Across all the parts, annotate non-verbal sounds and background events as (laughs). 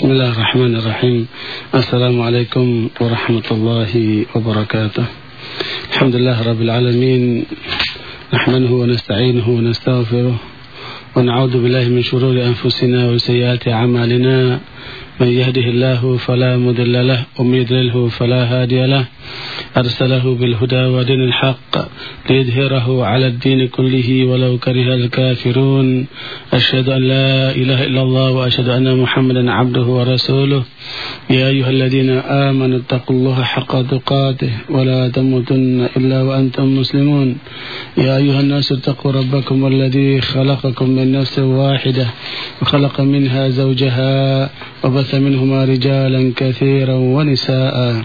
بسم الله الرحمن الرحيم. السلام عليكم ورحمة الله وبركاته. الحمد لله رب العالمين. نحمده ونستعينه ونستغفره. ونعوذ بالله من شرور أنفسنا وسيئات أعمالنا. من يهده الله فلا مضل له ومن يضلله فلا هادي له. أرسله بالهدى ودين الحق ليظهره على الدين كله ولو كره الكافرون. أشهد أن لا إله إلا الله وأشهد أن محمدا عبده ورسوله. يا أيها الذين آمنوا اتقوا الله حق تقاته ولا تموتن إلا وأنتم مسلمون. يا أيها الناس اتقوا ربكم الذي خلقكم من نفس واحدة وخلق منها زوجها وبث منهما رجالا كثيرا ونساء.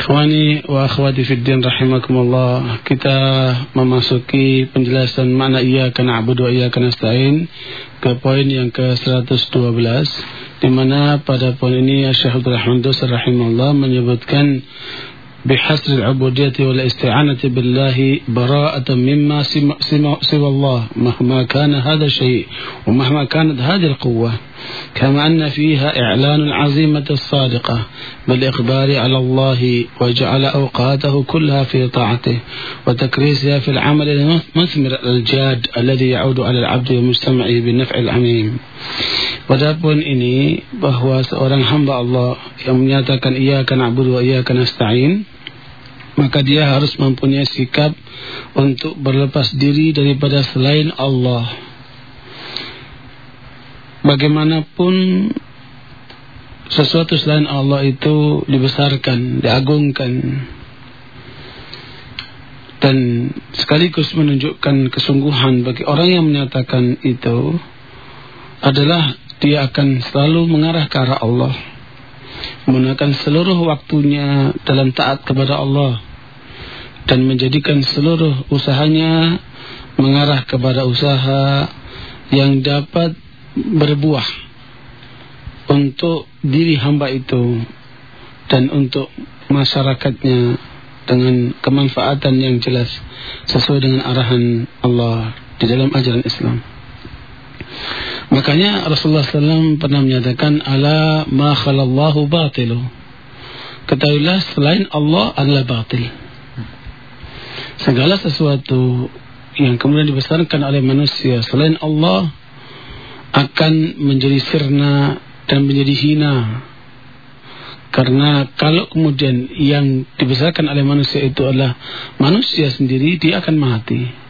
Ikhwani wa akhwati fid din rahimakumullah. Kita memasuki penjelasan makna iyyaka na'budu wa iyyaka nasta'in ke poin yang ke-112 di mana pada poin ini Syekh Abdul Rahman Dosar rahimahullah menyebutkan بحسر العبودية والاستعانة بالله براءة مما سوى الله مهما كان هذا الشيء ومهما كانت هذه القوة كما أن فيها إعلان العزيمة الصادقة بالإقبال على الله وجعل أوقاته كلها في طاعته وتكريسها في العمل المثمر الجاد الذي يعود على العبد ومجتمعه بالنفع العميم. ودابون إني وهو سؤال الحمد الله yang menyatakan إياك نعبد وإياك نستعين. Maka dia harus mempunyai sikap untuk berlepas diri daripada selain Allah. Bagaimanapun sesuatu selain Allah itu dibesarkan, diagungkan. Dan sekaligus menunjukkan kesungguhan bagi orang yang menyatakan itu adalah dia akan selalu mengarah ke arah Allah. Menggunakan seluruh waktunya dalam taat kepada Allah. Dan menjadikan seluruh usahanya mengarah kepada usaha yang dapat berbuah untuk diri hamba itu dan untuk masyarakatnya dengan kemanfaatan yang jelas sesuai dengan arahan Allah di dalam ajaran Islam. Makanya Rasulullah SAW pernah menyatakan ala ma khalallahu batilu. Ketahuilah selain Allah adalah batil. Segala sesuatu yang kemudian dibesarkan oleh manusia selain Allah akan menjadi sirna dan menjadi hina. Karena kalau kemudian yang dibesarkan oleh manusia itu adalah manusia sendiri, dia akan mati.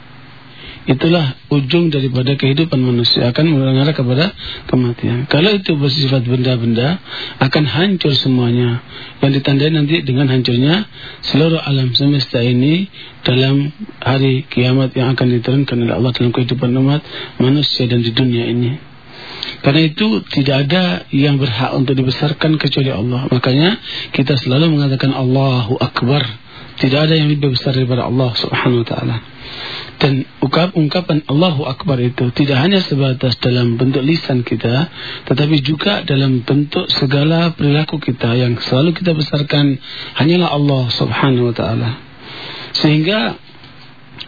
Itulah ujung daripada kehidupan manusia akan mengarah kepada kematian. Kalau itu bersifat benda-benda akan hancur semuanya. Yang ditandai nanti dengan hancurnya seluruh alam semesta ini dalam hari kiamat yang akan diturunkan oleh Allah dalam kehidupan umat manusia dan di dunia ini. Karena itu tidak ada yang berhak untuk dibesarkan kecuali Allah. Makanya kita selalu mengatakan Allahu Akbar. Tidak ada yang lebih besar daripada Allah Subhanahu wa taala. Dan ungkapan Allahu Akbar itu tidak hanya sebatas dalam bentuk lisan kita, tetapi juga dalam bentuk segala perilaku kita yang selalu kita besarkan hanyalah Allah Subhanahu wa taala. Sehingga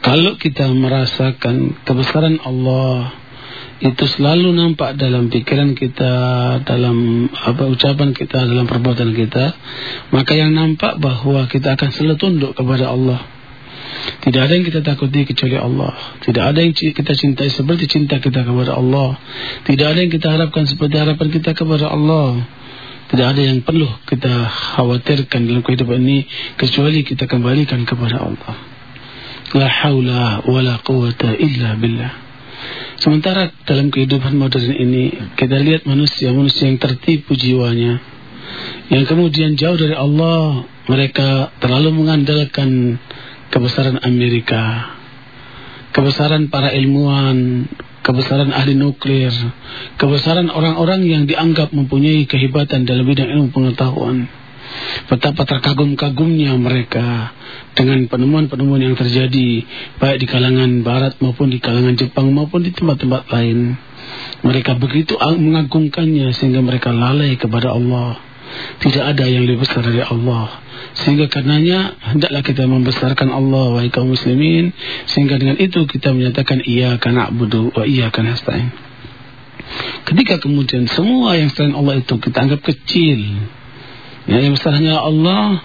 kalau kita merasakan kebesaran Allah itu selalu nampak dalam pikiran kita, dalam apa ucapan kita, dalam perbuatan kita, maka yang nampak bahwa kita akan selalu tunduk kepada Allah. Tidak ada yang kita takuti kecuali Allah. Tidak ada yang kita cintai seperti cinta kita kepada Allah. Tidak ada yang kita harapkan seperti harapan kita kepada Allah. Tidak ada yang perlu kita khawatirkan dalam kehidupan ini kecuali kita kembalikan kepada Allah. La haula wa la quwata illa billah. Sementara dalam kehidupan modern ini kita lihat manusia-manusia yang tertipu jiwanya. Yang kemudian jauh dari Allah, mereka terlalu mengandalkan kebesaran Amerika, kebesaran para ilmuwan, kebesaran ahli nuklir, kebesaran orang-orang yang dianggap mempunyai kehebatan dalam bidang ilmu pengetahuan. Betapa terkagum-kagumnya mereka dengan penemuan-penemuan yang terjadi baik di kalangan barat maupun di kalangan Jepang maupun di tempat-tempat lain. Mereka begitu mengagungkannya sehingga mereka lalai kepada Allah. Tidak ada yang lebih besar dari Allah. Sehingga karenanya hendaklah kita membesarkan Allah wahai kaum muslimin sehingga dengan itu kita menyatakan iya karena abudu wa iya karena nasta'in. Ketika kemudian semua yang selain Allah itu kita anggap kecil. Ya, yang besarnya Allah,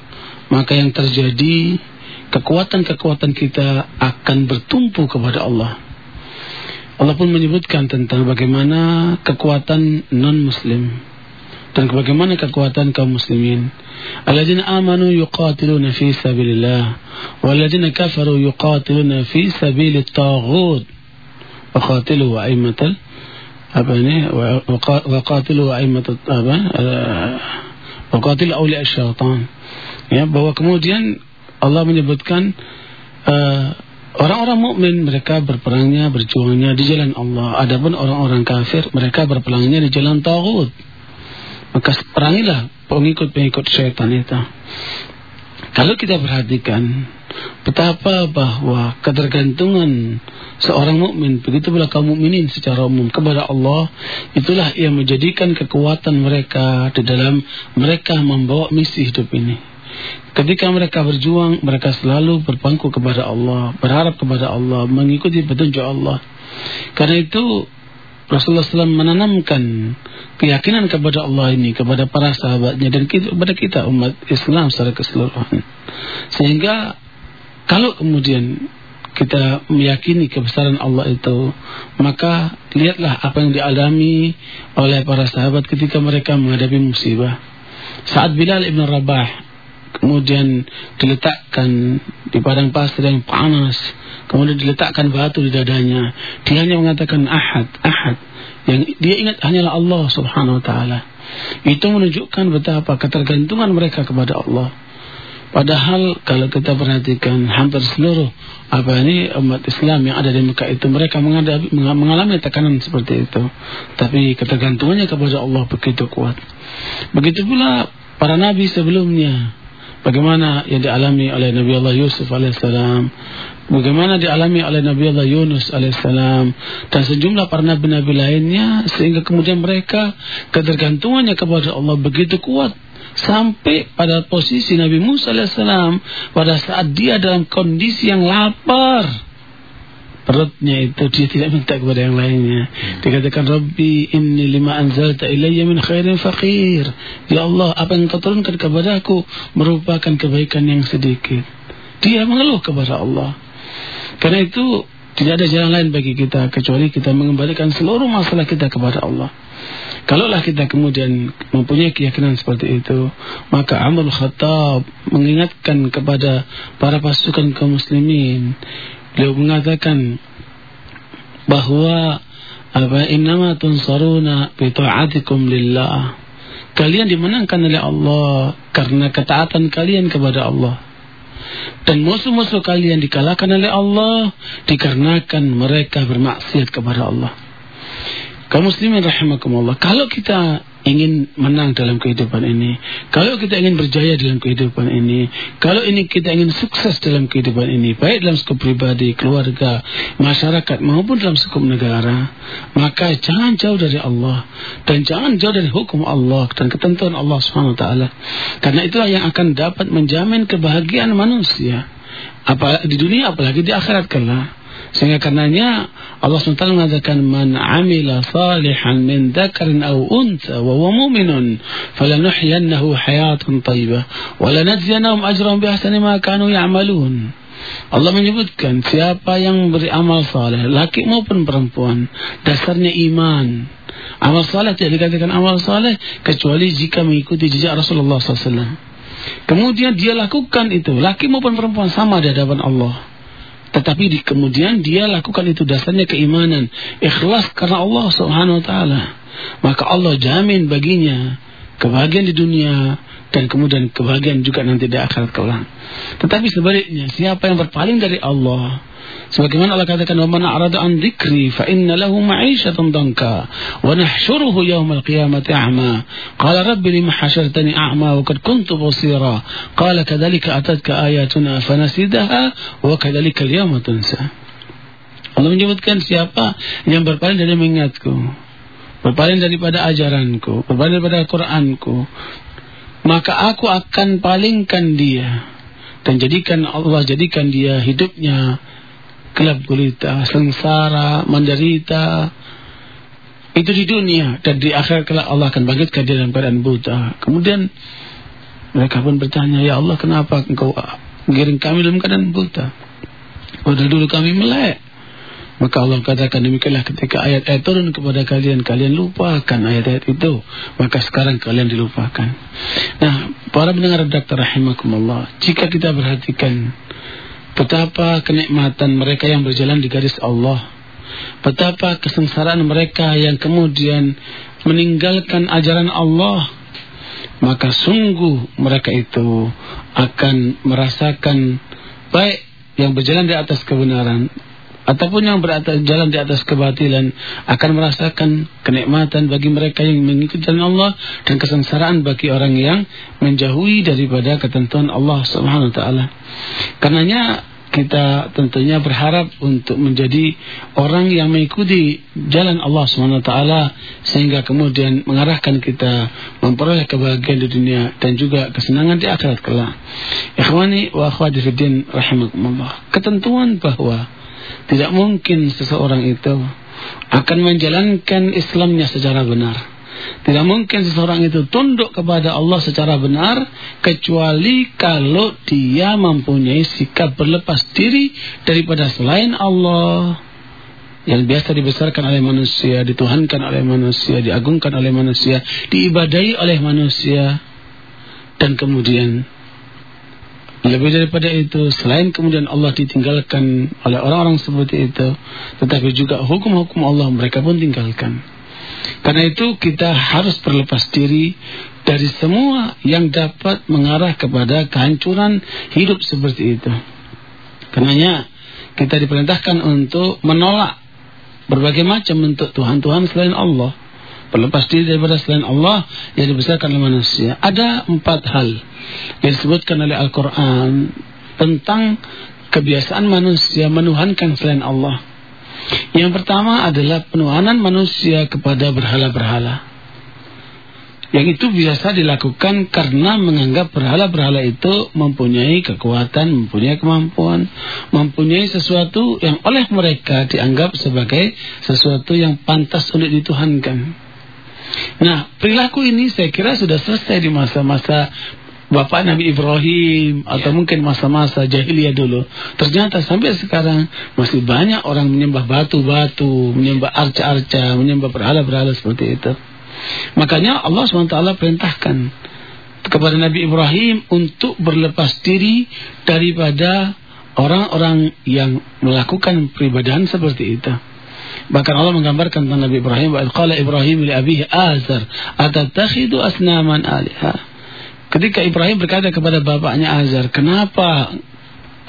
maka yang terjadi kekuatan-kekuatan kita akan bertumpu kepada Allah. Allah pun menyebutkan tentang bagaimana kekuatan non-muslim dan bagaimana kekuatan kaum muslimin. Alladzina amanu yuqatiluna fi sabilillah walladzina kafaru yuqatiluna fi sabilit taghut. Waqatilu a'immatal apa ini waqatilu a'immatal apa waqatilu awliya syaitan. Ya, bahwa kemudian Allah menyebutkan uh, Orang-orang mukmin mereka berperangnya, berjuangnya di jalan Allah. Adapun orang-orang kafir mereka berperangnya di jalan tagut. Maka perangilah pengikut-pengikut syaitan itu. Kalau kita perhatikan betapa bahwa ketergantungan seorang mukmin begitu pula kaum mukminin secara umum kepada Allah itulah yang menjadikan kekuatan mereka di dalam mereka membawa misi hidup ini. Ketika mereka berjuang, mereka selalu berpangku kepada Allah, berharap kepada Allah, mengikuti petunjuk Allah. Karena itu Rasulullah SAW menanamkan keyakinan kepada Allah ini kepada para sahabatnya dan kepada kita umat Islam secara keseluruhan. Sehingga kalau kemudian kita meyakini kebesaran Allah itu, maka lihatlah apa yang dialami oleh para sahabat ketika mereka menghadapi musibah. Saat Bilal ibn Rabah kemudian diletakkan di padang pasir yang panas, kemudian diletakkan batu di dadanya, dia hanya mengatakan ahad, ahad. Yang dia ingat hanyalah Allah Subhanahu wa taala. Itu menunjukkan betapa ketergantungan mereka kepada Allah. Padahal kalau kita perhatikan hampir seluruh apa ini umat Islam yang ada di Mekah itu mereka menghadapi, mengalami tekanan seperti itu. Tapi ketergantungannya kepada Allah begitu kuat. Begitu pula para nabi sebelumnya. Bagaimana yang dialami oleh Nabi Allah Yusuf alaihissalam Bagaimana dialami oleh Nabi Allah Yunus alaihissalam dan sejumlah para nabi-nabi lainnya sehingga kemudian mereka ketergantungannya kepada Allah begitu kuat sampai pada posisi Nabi Musa alaihissalam pada saat dia dalam kondisi yang lapar. Perutnya itu dia tidak minta kepada yang lainnya. Dikatakan Rabbi inni lima anzalta ilayya min khairin faqir. Ya Allah apa yang kau turunkan kepadaku merupakan kebaikan yang sedikit. Dia mengeluh kepada Allah. Karena itu tidak ada jalan lain bagi kita kecuali kita mengembalikan seluruh masalah kita kepada Allah. Kalaulah kita kemudian mempunyai keyakinan seperti itu, maka Amr Khattab mengingatkan kepada para pasukan kaum muslimin. Beliau mengatakan bahwa apa innama tunsaruna bi ta'atikum lillah. Kalian dimenangkan oleh Allah karena ketaatan kalian kepada Allah. Dan musuh-musuh kalian dikalahkan oleh Allah dikarenakan mereka bermaksiat kepada Allah. Kaum muslimin rahimakumullah, kalau kita ingin menang dalam kehidupan ini, kalau kita ingin berjaya dalam kehidupan ini, kalau ini kita ingin sukses dalam kehidupan ini, baik dalam skop pribadi, keluarga, masyarakat maupun dalam skop negara, maka jangan jauh dari Allah dan jangan jauh dari hukum Allah dan ketentuan Allah Subhanahu wa taala. Karena itulah yang akan dapat menjamin kebahagiaan manusia. Apa di dunia apalagi di akhirat kelak. Sehingga karenanya Allah SWT mengatakan man amila salihan min dzakarin aw unta wa huwa mu'minun falanuhyiyannahu hayatan thayyibah wa lanajziyannahum ajrahum bi ahsani ma kanu ya'malun. Allah menyebutkan siapa yang beramal saleh, laki maupun perempuan, dasarnya iman. Amal saleh tidak dikatakan amal saleh kecuali jika mengikuti jejak Rasulullah SAW. Kemudian dia lakukan itu, laki maupun perempuan sama di hadapan Allah. Tetapi di, kemudian dia lakukan itu dasarnya keimanan, ikhlas karena Allah Subhanahu wa taala. Maka Allah jamin baginya kebahagiaan di dunia, dan kemudian kebahagiaan juga nanti di akhirat kelak. Tetapi sebaliknya, siapa yang berpaling dari Allah, sebagaimana Allah katakan, "Wa man a'rada an dzikri fa inna lahu ma'isyatan danka wa nahsyuruhu yawmal qiyamati a'ma." Qala rabbi lima hasyartani a'ma wa qad kuntu basira. Qala kadzalika atatka ayatuna fanasidaha wa kadzalika al-yawma tunsa. Allah menyebutkan siapa yang berpaling dari mengingatku berpaling daripada ajaranku, berpaling daripada Quranku, maka aku akan palingkan dia dan jadikan Allah jadikan dia hidupnya gelap gulita, sengsara, menderita. Itu di dunia dan di akhirat kelak Allah akan bangkitkan dia dalam keadaan buta. Kemudian mereka pun bertanya, "Ya Allah, kenapa engkau giring kami dalam keadaan buta? Padahal dulu kami melek." Maka Allah katakan demikianlah ketika ayat-ayat turun kepada kalian, kalian lupakan ayat-ayat itu. Maka sekarang kalian dilupakan. Nah, para pendengar dokter rahimakumullah, jika kita perhatikan betapa kenikmatan mereka yang berjalan di garis Allah, betapa kesengsaraan mereka yang kemudian meninggalkan ajaran Allah, maka sungguh mereka itu akan merasakan baik yang berjalan di atas kebenaran ataupun yang berada jalan di atas kebatilan akan merasakan kenikmatan bagi mereka yang mengikuti jalan Allah dan kesengsaraan bagi orang yang menjauhi daripada ketentuan Allah Subhanahu wa taala. Karenanya kita tentunya berharap untuk menjadi orang yang mengikuti jalan Allah taala sehingga kemudian mengarahkan kita memperoleh kebahagiaan di dunia dan juga kesenangan di akhirat kelak. Ikhwani wa akhwati fiddin rahimakumullah. Ketentuan bahwa tidak mungkin seseorang itu akan menjalankan Islamnya secara benar. Tidak mungkin seseorang itu tunduk kepada Allah secara benar kecuali kalau dia mempunyai sikap berlepas diri daripada selain Allah yang biasa dibesarkan oleh manusia, dituhankan oleh manusia, diagungkan oleh manusia, diibadai oleh manusia dan kemudian lebih daripada itu, selain kemudian Allah ditinggalkan oleh orang-orang seperti itu, tetapi juga hukum-hukum Allah mereka pun tinggalkan. Karena itu kita harus berlepas diri dari semua yang dapat mengarah kepada kehancuran hidup seperti itu. Karenanya kita diperintahkan untuk menolak berbagai macam bentuk Tuhan-Tuhan selain Allah berlepas diri daripada selain Allah yang dibesarkan oleh manusia. Ada empat hal yang disebutkan oleh Al-Quran tentang kebiasaan manusia menuhankan selain Allah. Yang pertama adalah penuhanan manusia kepada berhala-berhala. Yang itu biasa dilakukan karena menganggap berhala-berhala itu mempunyai kekuatan, mempunyai kemampuan, mempunyai sesuatu yang oleh mereka dianggap sebagai sesuatu yang pantas untuk dituhankan. Nah, perilaku ini saya kira sudah selesai di masa-masa Bapak Nabi Ibrahim atau ya. mungkin masa-masa jahiliyah dulu. Ternyata sampai sekarang masih banyak orang menyembah batu-batu, menyembah arca-arca, menyembah berhala-berhala seperti itu. Makanya Allah SWT perintahkan kepada Nabi Ibrahim untuk berlepas diri daripada orang-orang yang melakukan peribadahan seperti itu. Bahkan Allah menggambarkan tentang Nabi Ibrahim wa qala Ibrahim li abihi azar atatakhidu asnaman aliha. Ketika Ibrahim berkata kepada bapaknya Azar, "Kenapa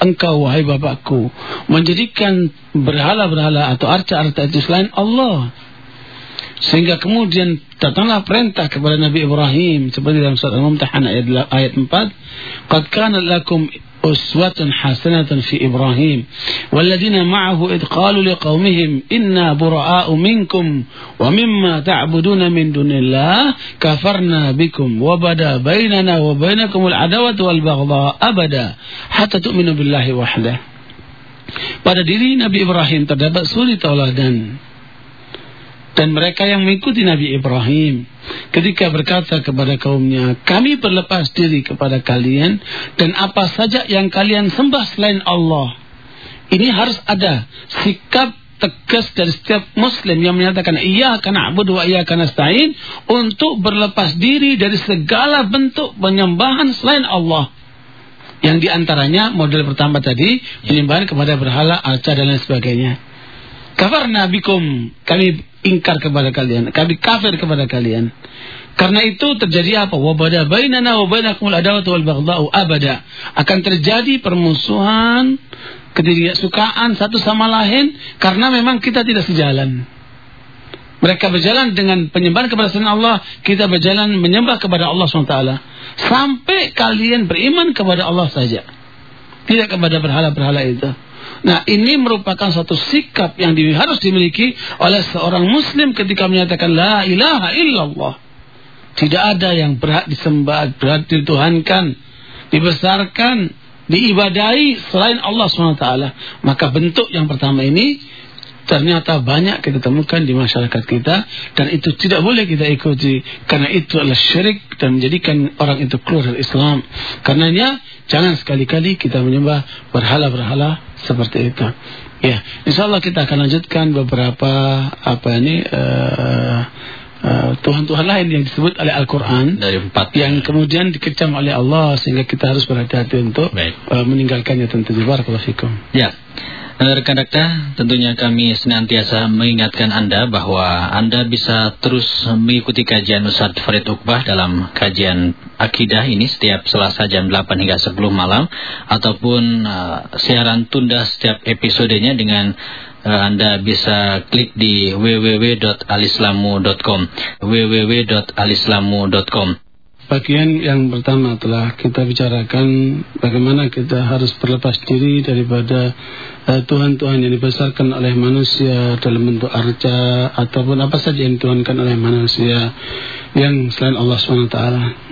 engkau wahai bapakku menjadikan berhala-berhala atau arca-arca itu selain Allah?" Sehingga kemudian datanglah perintah kepada Nabi Ibrahim seperti dalam surat Al-Mumtahan ayat, ayat 4, "Qad kana lakum أسوة حسنة في إبراهيم. والذين معه إذ قالوا لقومهم إنا براء منكم ومما تعبدون من دون الله كفرنا بكم وبدا بيننا وبينكم العداوة والبغضاء أبدا حتى تؤمنوا بالله وحده. Pada diri Nabi Ibrahim terdapat suri tauladan. Dan mereka yang mengikuti Nabi Ibrahim ketika berkata kepada kaumnya, kami berlepas diri kepada kalian dan apa saja yang kalian sembah selain Allah. Ini harus ada sikap tegas dari setiap muslim yang menyatakan iya karena abudu wa iya karena stain untuk berlepas diri dari segala bentuk penyembahan selain Allah. Yang di antaranya model pertama tadi penyembahan kepada berhala, arca dan lain sebagainya. Kafar nabikum kami ingkar kepada kalian, kami kafir kepada kalian. Karena itu terjadi apa? Wabada bainana wa bainakumul adawatu wal baghdha'u abada. Akan terjadi permusuhan, ketidaksukaan satu sama lain karena memang kita tidak sejalan. Mereka berjalan dengan penyembahan kepada selain Allah, kita berjalan menyembah kepada Allah SWT. Sampai kalian beriman kepada Allah saja. Tidak kepada berhala-berhala itu. Nah ini merupakan satu sikap yang harus dimiliki oleh seorang muslim ketika menyatakan La ilaha illallah. Tidak ada yang berhak disembah, berhak dituhankan, dibesarkan, diibadai selain Allah SWT. Maka bentuk yang pertama ini ternyata banyak kita temukan di masyarakat kita dan itu tidak boleh kita ikuti karena itu adalah syirik dan menjadikan orang itu keluar dari Islam. Karenanya jangan sekali-kali kita menyembah berhala-berhala seperti itu. Ya, insya Allah kita akan lanjutkan beberapa apa ini uh, uh, Tuhan-Tuhan lain yang disebut oleh Al-Quran dari empat yang kemudian dikecam oleh Allah sehingga kita harus berhati-hati untuk uh, meninggalkannya tentu. Barakallahu fikum. Ya. Rekan Dakta, tentunya kami senantiasa mengingatkan Anda bahwa Anda bisa terus mengikuti kajian Ustaz Farid Uqbah dalam kajian akidah ini setiap Selasa jam 8 hingga 10 malam ataupun uh, siaran tunda setiap episodenya dengan uh, Anda bisa klik di www.alislamu.com www.alislamu.com Bagian yang pertama telah kita bicarakan bagaimana kita harus berlepas diri daripada Tuhan-Tuhan yang dibesarkan oleh manusia dalam bentuk arca ataupun apa saja yang dituhankan oleh manusia yang selain Allah SWT.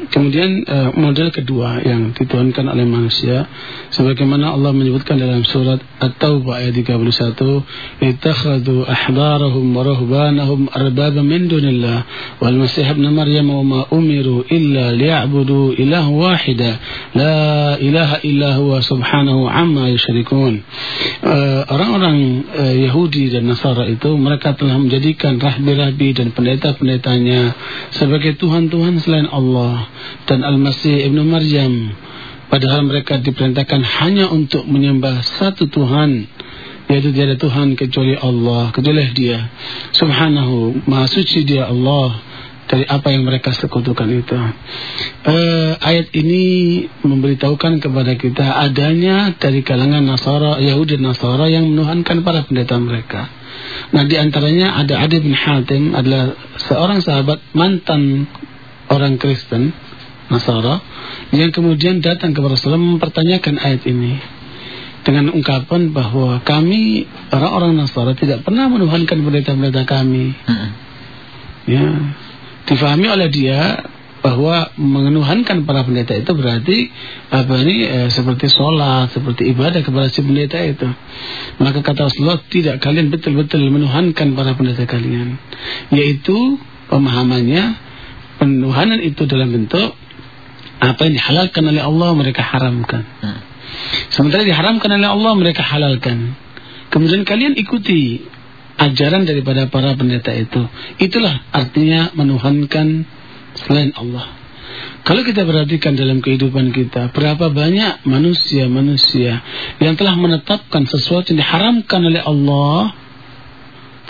Kemudian uh, model kedua yang dituhankan oleh manusia sebagaimana Allah menyebutkan dalam surat At-Taubah ayat 31, "Ittakhadhu ahbarahum wa ruhbanahum arbaba min dunillah wal Masih ibn Maryam wa ma umiru illa liya'budu ilaha wahida la ilaha illa huwa subhanahu amma yusyrikun." Uh, orang-orang uh, Yahudi dan Nasara itu mereka telah menjadikan rahbi-rahbi dan pendeta-pendetanya sebagai Tuhan-Tuhan selain Allah dan Al-Masih Ibnu Maryam. Padahal mereka diperintahkan hanya untuk menyembah satu Tuhan yaitu tiada Tuhan kecuali Allah kecuali dia. Subhanahu maha suci dia Allah dari apa yang mereka sekutukan itu uh, ayat ini memberitahukan kepada kita adanya dari kalangan Nasara Yahudi dan Nasara yang menuhankan para pendeta mereka Nah di antaranya ada Adi bin Hatim adalah seorang sahabat mantan orang Kristen Nasara yang kemudian datang kepada Rasulullah mempertanyakan ayat ini dengan ungkapan bahwa kami orang-orang Nasara tidak pernah menuhankan pendeta-pendeta kami. Hmm. Ya, difahami oleh dia bahwa menuhankan para pendeta itu berarti apa ini eh, seperti sholat, seperti ibadah kepada si pendeta itu. Maka kata Rasulullah tidak kalian betul-betul menuhankan para pendeta kalian, yaitu pemahamannya penuhanan itu dalam bentuk apa yang dihalalkan oleh Allah mereka haramkan. Hmm. Sementara diharamkan oleh Allah mereka halalkan. Kemudian kalian ikuti ajaran daripada para pendeta itu. Itulah artinya menuhankan selain Allah. Kalau kita perhatikan dalam kehidupan kita, berapa banyak manusia-manusia yang telah menetapkan sesuatu yang diharamkan oleh Allah,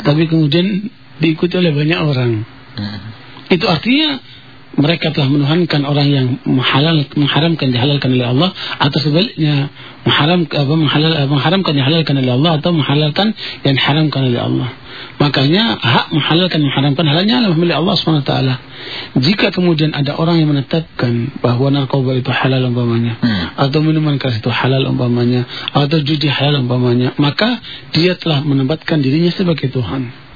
tetapi kemudian diikuti oleh banyak orang. Hmm. Itu artinya mereka telah menuhankan orang yang menghalal, mengharamkan dihalalkan oleh Allah atau sebaliknya mengharam, menghalal, mengharamkan dihalalkan oleh Allah atau menghalalkan yang diharamkan oleh Allah. Makanya hak menghalalkan mengharamkan halalnya adalah milik Allah SWT. Jika kemudian ada orang yang menetapkan bahwa narkoba itu halal umpamanya, hmm. atau minuman keras itu halal umpamanya, atau judi halal umpamanya, maka dia telah menempatkan dirinya sebagai Tuhan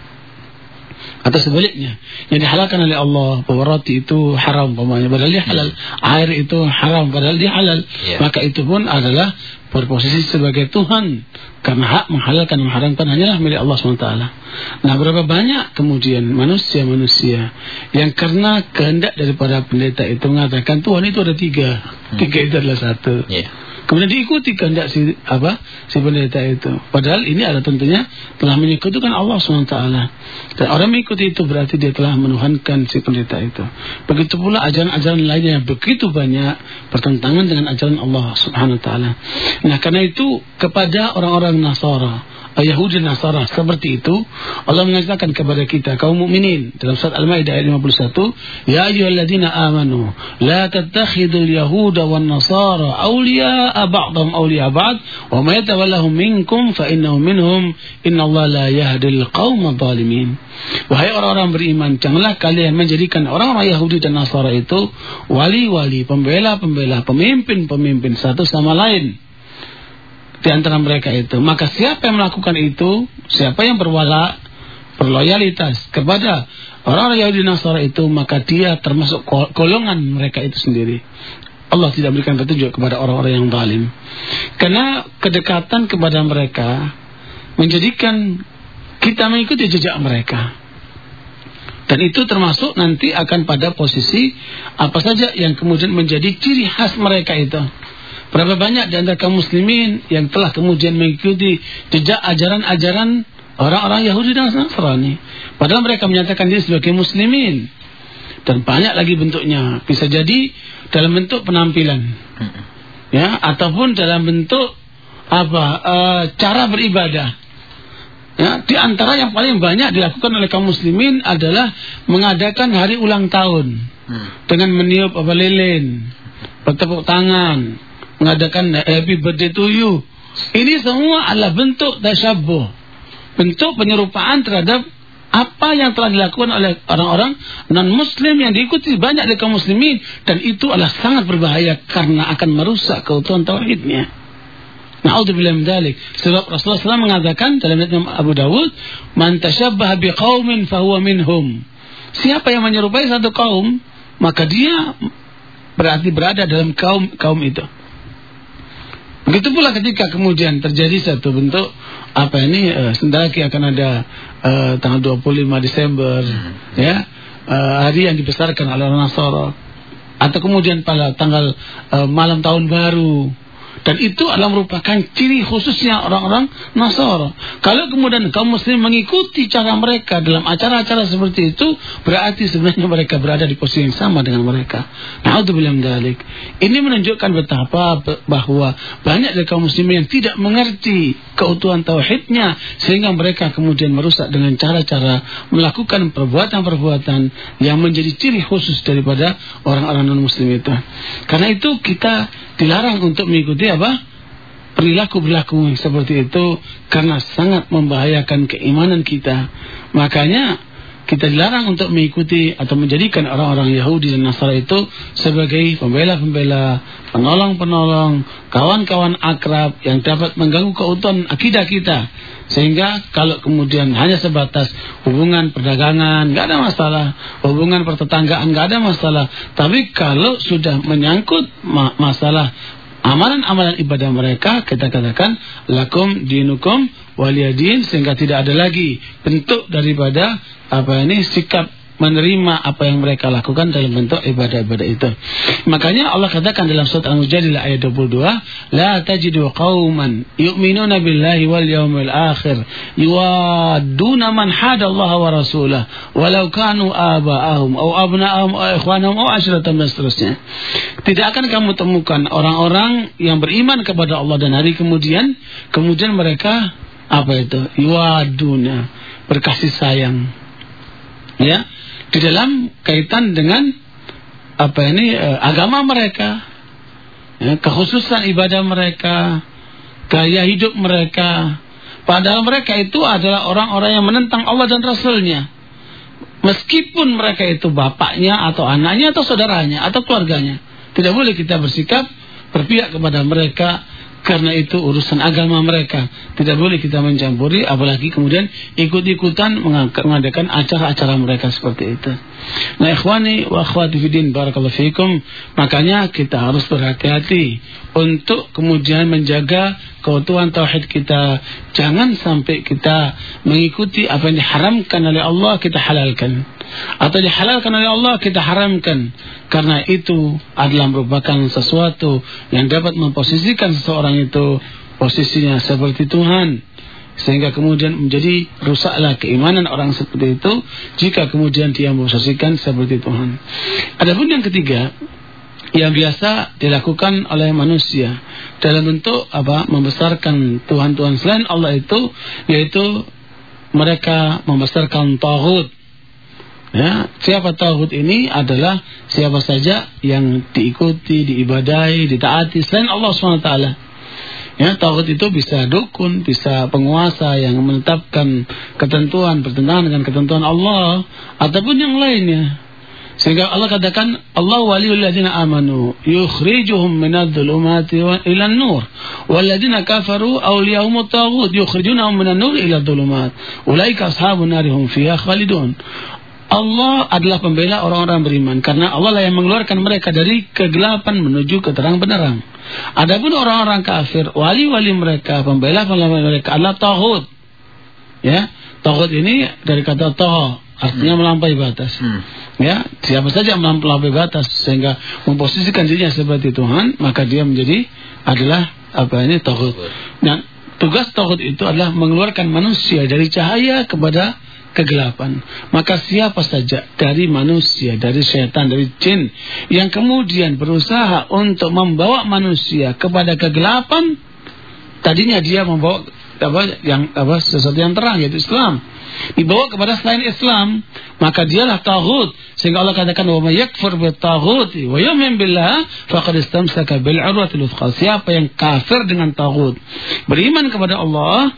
atau sebaliknya. Yang dihalalkan oleh Allah bahwa roti itu haram umpamanya. Padahal dia halal. Hmm. air itu haram padahal dia halal. Yeah. maka itu pun adalah berposisi sebagai Tuhan. Karena hak menghalalkan dan mengharamkan hanyalah milik Allah SWT. Nah berapa banyak kemudian manusia-manusia yang karena kehendak daripada pendeta itu mengatakan Tuhan itu ada tiga. Tiga itu adalah satu. Yeah. Kemudian diikuti kehendak si apa si pendeta itu. Padahal ini adalah tentunya telah menyekutukan Allah SWT. Dan orang mengikuti itu berarti dia telah menuhankan si pendeta itu. Begitu pula ajaran-ajaran lainnya yang begitu banyak bertentangan dengan ajaran Allah Subhanahu Wa Taala. Nah karena itu kepada orang-orang Nasara Yahudi dan Nasara. Seperti itu Allah mengatakan kepada kita kaum mukminin dalam surat Al-Maidah ayat 51 ya ayyuhalladzina amanu la tattakhidul yahuda wan nasara awliya'a ba'dhum awliya ba'd wa may yatawallahum minkum fa innahu minhum innallaha la yahdil qaumadh dhalimin wahai orang-orang beriman janganlah kalian menjadikan orang-orang Yahudi dan Nasara itu wali-wali pembela-pembela pemimpin-pemimpin satu sama lain di antara mereka itu. Maka siapa yang melakukan itu, siapa yang berwala, berloyalitas kepada orang-orang Yahudi Nasara itu, maka dia termasuk golongan mereka itu sendiri. Allah tidak berikan petunjuk kepada orang-orang yang zalim. Karena kedekatan kepada mereka menjadikan kita mengikuti jejak mereka. Dan itu termasuk nanti akan pada posisi apa saja yang kemudian menjadi ciri khas mereka itu. Berapa banyak di antara kaum muslimin yang telah kemudian mengikuti jejak ajaran-ajaran orang-orang Yahudi dan Nasrani. Padahal mereka menyatakan diri sebagai muslimin. Dan banyak lagi bentuknya. Bisa jadi dalam bentuk penampilan. Ya, ataupun dalam bentuk apa? E, cara beribadah. Ya, di antara yang paling banyak dilakukan oleh kaum muslimin adalah mengadakan hari ulang tahun hmm. dengan meniup apa lilin, bertepuk tangan, mengadakan happy birthday to you. Ini semua adalah bentuk tasyabuh. Bentuk penyerupaan terhadap apa yang telah dilakukan oleh orang-orang non-muslim yang diikuti banyak dari kaum muslimin. Dan itu adalah sangat berbahaya karena akan merusak keutuhan tauhidnya. Na'udzubillah min dalik. Sebab Rasulullah SAW mengatakan dalam Imam Abu Dawud, "Man tashabbaha biqaumin fahuwa minhum." Siapa yang menyerupai satu kaum, maka dia berarti berada dalam kaum kaum itu. Begitu pula ketika kemudian terjadi satu bentuk apa ini uh, sendaki akan ada uh, tanggal 25 Desember hmm. ya uh, hari yang dibesarkan oleh orang Nasara atau kemudian pada tanggal uh, malam tahun baru dan itu adalah merupakan ciri khususnya orang-orang Nasara. Kalau kemudian kaum muslim mengikuti cara mereka dalam acara-acara seperti itu, berarti sebenarnya mereka berada di posisi yang sama dengan mereka. Na'udzubillah dalik. Ini menunjukkan betapa bahwa banyak dari kaum muslim yang tidak mengerti keutuhan tauhidnya sehingga mereka kemudian merusak dengan cara-cara melakukan perbuatan-perbuatan yang menjadi ciri khusus daripada orang-orang non-muslim itu. Karena itu kita dilarang untuk mengikuti apa? Perilaku-perilaku seperti itu karena sangat membahayakan keimanan kita. Makanya kita dilarang untuk mengikuti atau menjadikan orang-orang Yahudi dan Nasara itu sebagai pembela-pembela, penolong-penolong, kawan-kawan akrab yang dapat mengganggu keutuhan akidah kita. Sehingga kalau kemudian hanya sebatas hubungan perdagangan, nggak ada masalah. Hubungan pertetanggaan, nggak ada masalah. Tapi kalau sudah menyangkut ma masalah amalan-amalan ibadah mereka, kita katakan, lakum dinukum waliyadin, sehingga tidak ada lagi bentuk daripada apa ini sikap menerima apa yang mereka lakukan dalam bentuk ibadah-ibadah itu. Makanya Allah katakan dalam surat Al-Mujadilah ayat 22, la tajidu qauman yu'minuna billahi wal yawmil akhir yuwadduna man hadallaha wa rasulah walau kanu aba'ahum aw abna'ahum aw ikhwanahum aw dan seterusnya. Tidak akan kamu temukan orang-orang yang beriman kepada Allah dan hari kemudian kemudian mereka apa itu? Yuwaduna berkasih sayang ya. Di dalam kaitan dengan apa ini eh, agama mereka. Ya, kekhususan ibadah mereka. Gaya hidup mereka. Padahal mereka itu adalah orang-orang yang menentang Allah dan Rasulnya. Meskipun mereka itu bapaknya atau anaknya atau saudaranya atau keluarganya. Tidak boleh kita bersikap berpihak kepada mereka karena itu urusan agama mereka. Tidak boleh kita mencampuri, apalagi kemudian ikut-ikutan mengadakan acara-acara mereka seperti itu. Nah ikhwani wa akhwati fidin barakallahu fikum. Makanya kita harus berhati-hati untuk kemudian menjaga keutuhan tauhid kita. Jangan sampai kita mengikuti apa yang diharamkan oleh Allah kita halalkan. Atau dihalalkan oleh Allah kita haramkan. Karena itu adalah merupakan sesuatu yang dapat memposisikan seseorang itu posisinya seperti Tuhan. Sehingga kemudian menjadi rusaklah keimanan orang seperti itu jika kemudian dia memposisikan seperti Tuhan. Adapun yang ketiga yang biasa dilakukan oleh manusia dalam bentuk apa membesarkan Tuhan-Tuhan selain Allah itu yaitu mereka membesarkan tauhid Ya, siapa tauhid ini adalah siapa saja yang diikuti, diibadai, ditaati selain Allah SWT. Ya, tauhid itu bisa dukun, bisa penguasa yang menetapkan ketentuan bertentangan dengan ketentuan Allah ataupun yang lainnya. Sehingga Allah katakan Allah waliul ladzina amanu yukhrijuhum minadh-dhulumati ila an-nur wal ladzina kafaru awliyahum at-taghut yukhrijunahum minan nur ila adh-dhulumat ulaika ashabun nar hum fiha khalidun Allah adalah pembela orang-orang beriman karena Allah lah yang mengeluarkan mereka dari kegelapan menuju ke terang benderang. Adapun orang-orang kafir, wali-wali mereka, pembela-pembela mereka adalah tauhid. Ya, tauhid ini dari kata tauh, artinya hmm. melampaui batas. Hmm. Ya, siapa saja melampaui batas sehingga memposisikan dirinya seperti Tuhan, maka dia menjadi adalah apa ini tauhid. Nah, tugas tauhid itu adalah mengeluarkan manusia dari cahaya kepada kegelapan. Maka siapa saja dari manusia, dari setan, dari jin yang kemudian berusaha untuk membawa manusia kepada kegelapan, tadinya dia membawa apa yang apa sesuatu yang terang yaitu Islam. Dibawa kepada selain Islam, maka dialah taghut. Sehingga Allah katakan wa may yakfur bi taghut wa yu'min billah faqad istamsaka bil urwatil Siapa yang kafir dengan taghut, beriman kepada Allah,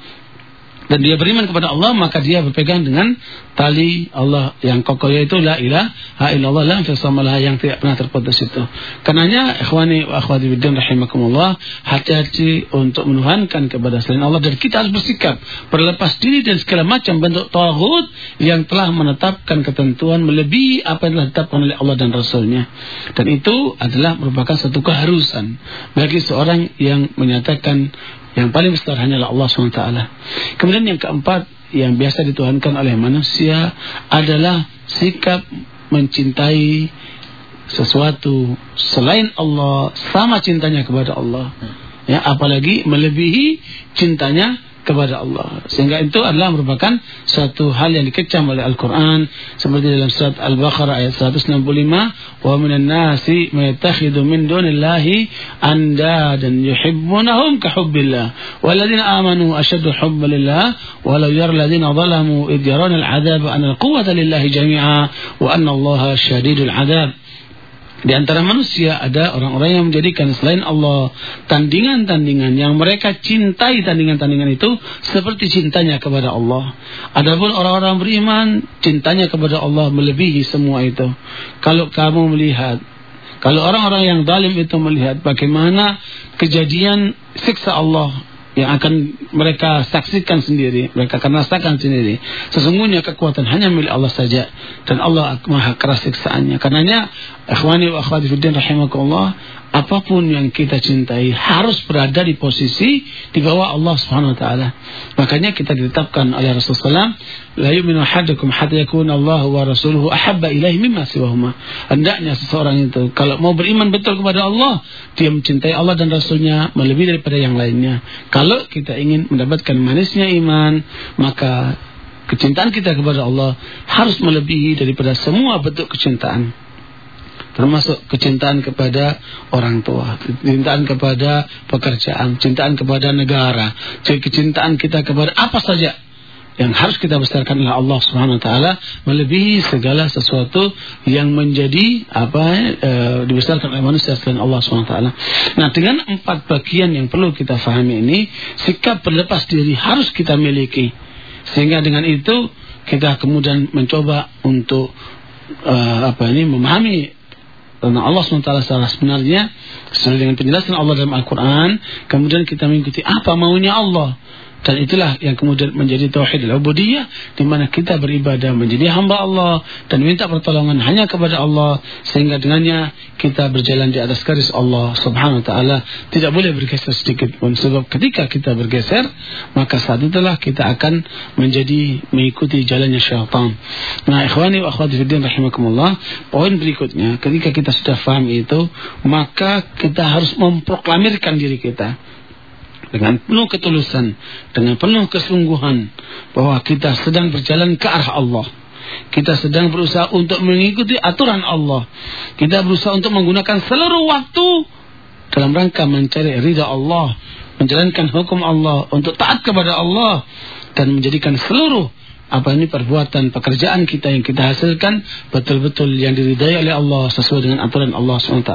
dan dia beriman kepada Allah maka dia berpegang dengan tali Allah yang kokoh yaitu la ilaha illallah la infisamalah yang tidak pernah terputus itu. Karenanya ikhwani wa akhwati biddin rahimakumullah hati-hati untuk menuhankan kepada selain Allah dan kita harus bersikap berlepas diri dan segala macam bentuk tauhid yang telah menetapkan ketentuan melebihi apa yang telah ditetapkan oleh Allah dan Rasulnya. Dan itu adalah merupakan satu keharusan bagi seorang yang menyatakan yang paling besar hanyalah Allah SWT. Kemudian yang keempat yang biasa dituhankan oleh manusia adalah sikap mencintai sesuatu selain Allah sama cintanya kepada Allah. Ya, apalagi melebihi cintanya kepada Allah. Sehingga itu adalah merupakan suatu hal yang dikecam oleh Al-Quran. Seperti dalam surat Al-Baqarah ayat 165. Wa minan nasi mayatakhidu min dunillahi dan yuhibbunahum kahubbillah. Waladina amanu asyadu hubba lillah. Walau yar ladina zalamu idh yarana al-adab anna al-quwata lillahi jami'a. Wa anna allaha syadidul adab. Di antara manusia ada orang-orang yang menjadikan selain Allah tandingan-tandingan yang mereka cintai tandingan-tandingan itu seperti cintanya kepada Allah. Adapun orang-orang beriman cintanya kepada Allah melebihi semua itu. Kalau kamu melihat kalau orang-orang yang dalim itu melihat bagaimana kejadian siksa Allah yang akan mereka saksikan sendiri, mereka akan rasakan sendiri. Sesungguhnya kekuatan hanya milik Allah saja dan Allah maha keras siksaannya. Karenanya, ikhwani wa akhwati fiddin rahimakumullah, apa pun yang kita cintai harus berada di posisi di bawah Allah Subhanahu wa taala. Makanya kita ditetapkan oleh Rasulullah la yu'minu ahadukum hatta yakuna Allah wa rasuluhu ahabba ilaihi mimma siwahuma. Hendaknya seseorang itu kalau mau beriman betul kepada Allah, dia mencintai Allah dan Rasulnya melebihi daripada yang lainnya. Kalau kita ingin mendapatkan manisnya iman, maka kecintaan kita kepada Allah harus melebihi daripada semua bentuk kecintaan termasuk kecintaan kepada orang tua, kecintaan kepada pekerjaan, kecintaan kepada negara, kecintaan kita kepada apa saja yang harus kita besarkan adalah Allah Subhanahu wa taala melebihi segala sesuatu yang menjadi apa e, dibesarkan oleh manusia selain Allah Subhanahu wa taala. Nah, dengan empat bagian yang perlu kita fahami ini, sikap berlepas diri harus kita miliki. Sehingga dengan itu kita kemudian mencoba untuk uh, apa ini memahami karena Allah SWT secara sebenarnya sesuai dengan penjelasan Allah dalam Al-Quran, kemudian kita mengikuti apa maunya Allah. Dan itulah yang kemudian menjadi tauhid al-ubudiyah di mana kita beribadah menjadi hamba Allah dan minta pertolongan hanya kepada Allah sehingga dengannya kita berjalan di atas garis Allah Subhanahu wa taala tidak boleh bergeser sedikit pun sebab ketika kita bergeser maka saat itulah kita akan menjadi mengikuti jalannya syaitan. Nah, ikhwani wa akhwati fiddin rahimakumullah, poin berikutnya ketika kita sudah faham itu maka kita harus memproklamirkan diri kita dengan penuh ketulusan, dengan penuh kesungguhan bahwa kita sedang berjalan ke arah Allah. Kita sedang berusaha untuk mengikuti aturan Allah. Kita berusaha untuk menggunakan seluruh waktu dalam rangka mencari ridha Allah, menjalankan hukum Allah, untuk taat kepada Allah dan menjadikan seluruh apa ini perbuatan pekerjaan kita yang kita hasilkan betul-betul yang diridai oleh Allah sesuai dengan aturan Allah SWT.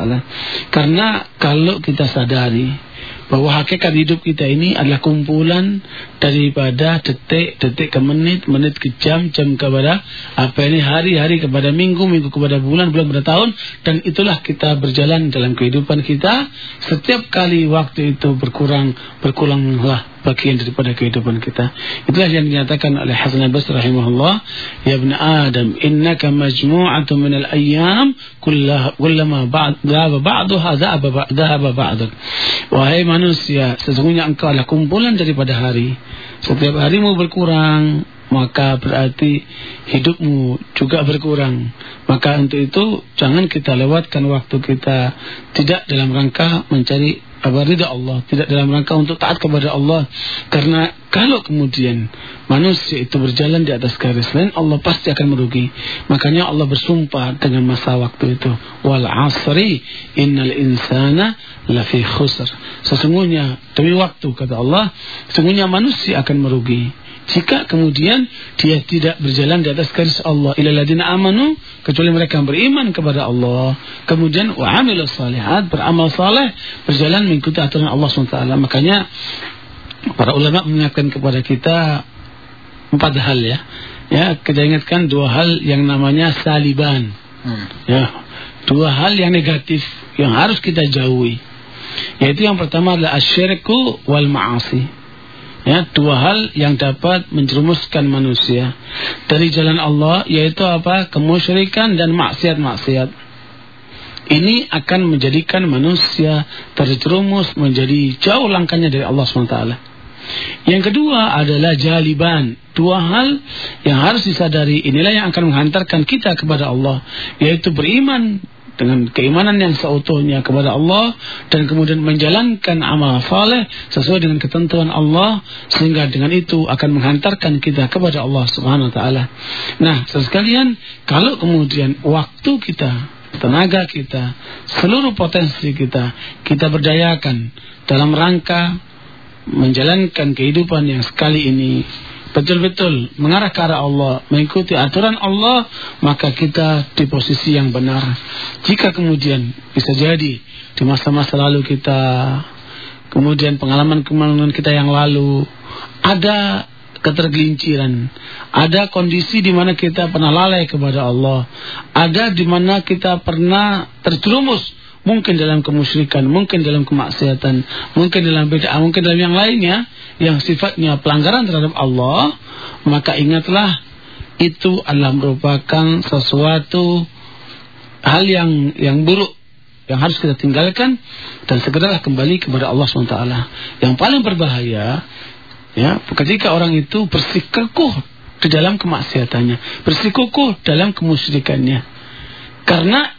Karena kalau kita sadari bahwa hakikat hidup kita ini adalah kumpulan daripada detik, detik ke menit, menit ke jam, jam kepada apa ini hari, hari kepada minggu, minggu kepada bulan, bulan kepada tahun. Dan itulah kita berjalan dalam kehidupan kita. Setiap kali waktu itu berkurang, berkuranglah bagian daripada kehidupan kita. Itulah yang dinyatakan oleh Hasan al-Basri rahimahullah, "Ya ibn Adam, innaka majmu'atun min al-ayyam kullama ba'd dhahaba ba'daha dhahaba ba'dak." Wahai manusia, sesungguhnya engkau adalah kumpulan daripada hari. Setiap harimu berkurang, maka berarti hidupmu juga berkurang. Maka untuk itu jangan kita lewatkan waktu kita tidak dalam rangka mencari apa ridha Allah, tidak dalam rangka untuk taat kepada Allah. Karena kalau kemudian manusia itu berjalan di atas garis lain, Allah pasti akan merugi. Makanya Allah bersumpah dengan masa waktu itu. Wal asri innal insana lafi khusr. Sesungguhnya demi waktu kata Allah, sesungguhnya manusia akan merugi. Jika kemudian dia tidak berjalan di atas garis Allah ilaladina amanu kecuali mereka yang beriman kepada Allah kemudian wa amilus salihat beramal saleh berjalan mengikuti aturan Allah SWT makanya para ulama mengingatkan kepada kita empat hal ya. Ya kita ingatkan dua hal yang namanya saliban. Hmm. ya dua hal yang negatif yang harus kita jauhi. Yaitu yang pertama adalah asyirku wal ma'asi ya dua hal yang dapat menjerumuskan manusia dari jalan Allah yaitu apa? Kemusyrikan dan maksiat-maksiat. Ini akan menjadikan manusia terjerumus menjadi jauh langkahnya dari Allah SWT yang kedua adalah jaliban. Dua hal yang harus disadari. Inilah yang akan menghantarkan kita kepada Allah yaitu beriman dengan keimanan yang seutuhnya kepada Allah dan kemudian menjalankan amal saleh sesuai dengan ketentuan Allah sehingga dengan itu akan menghantarkan kita kepada Allah Subhanahu wa taala. Nah, sekalian kalau kemudian waktu kita, tenaga kita, seluruh potensi kita kita berdayakan dalam rangka menjalankan kehidupan yang sekali ini betul-betul mengarah ke arah Allah, mengikuti aturan Allah, maka kita di posisi yang benar. Jika kemudian bisa jadi di masa-masa lalu kita, kemudian pengalaman-pengalaman kita yang lalu, ada ketergelinciran, ada kondisi di mana kita pernah lalai kepada Allah, ada di mana kita pernah terjerumus mungkin dalam kemusyrikan, mungkin dalam kemaksiatan, mungkin dalam beda, mungkin dalam yang lainnya yang sifatnya pelanggaran terhadap Allah, maka ingatlah itu adalah merupakan sesuatu hal yang yang buruk yang harus kita tinggalkan dan segeralah kembali kepada Allah SWT. Yang paling berbahaya ya ketika orang itu bersikukuh di dalam kemaksiatannya, bersikukuh dalam kemusyrikannya. Karena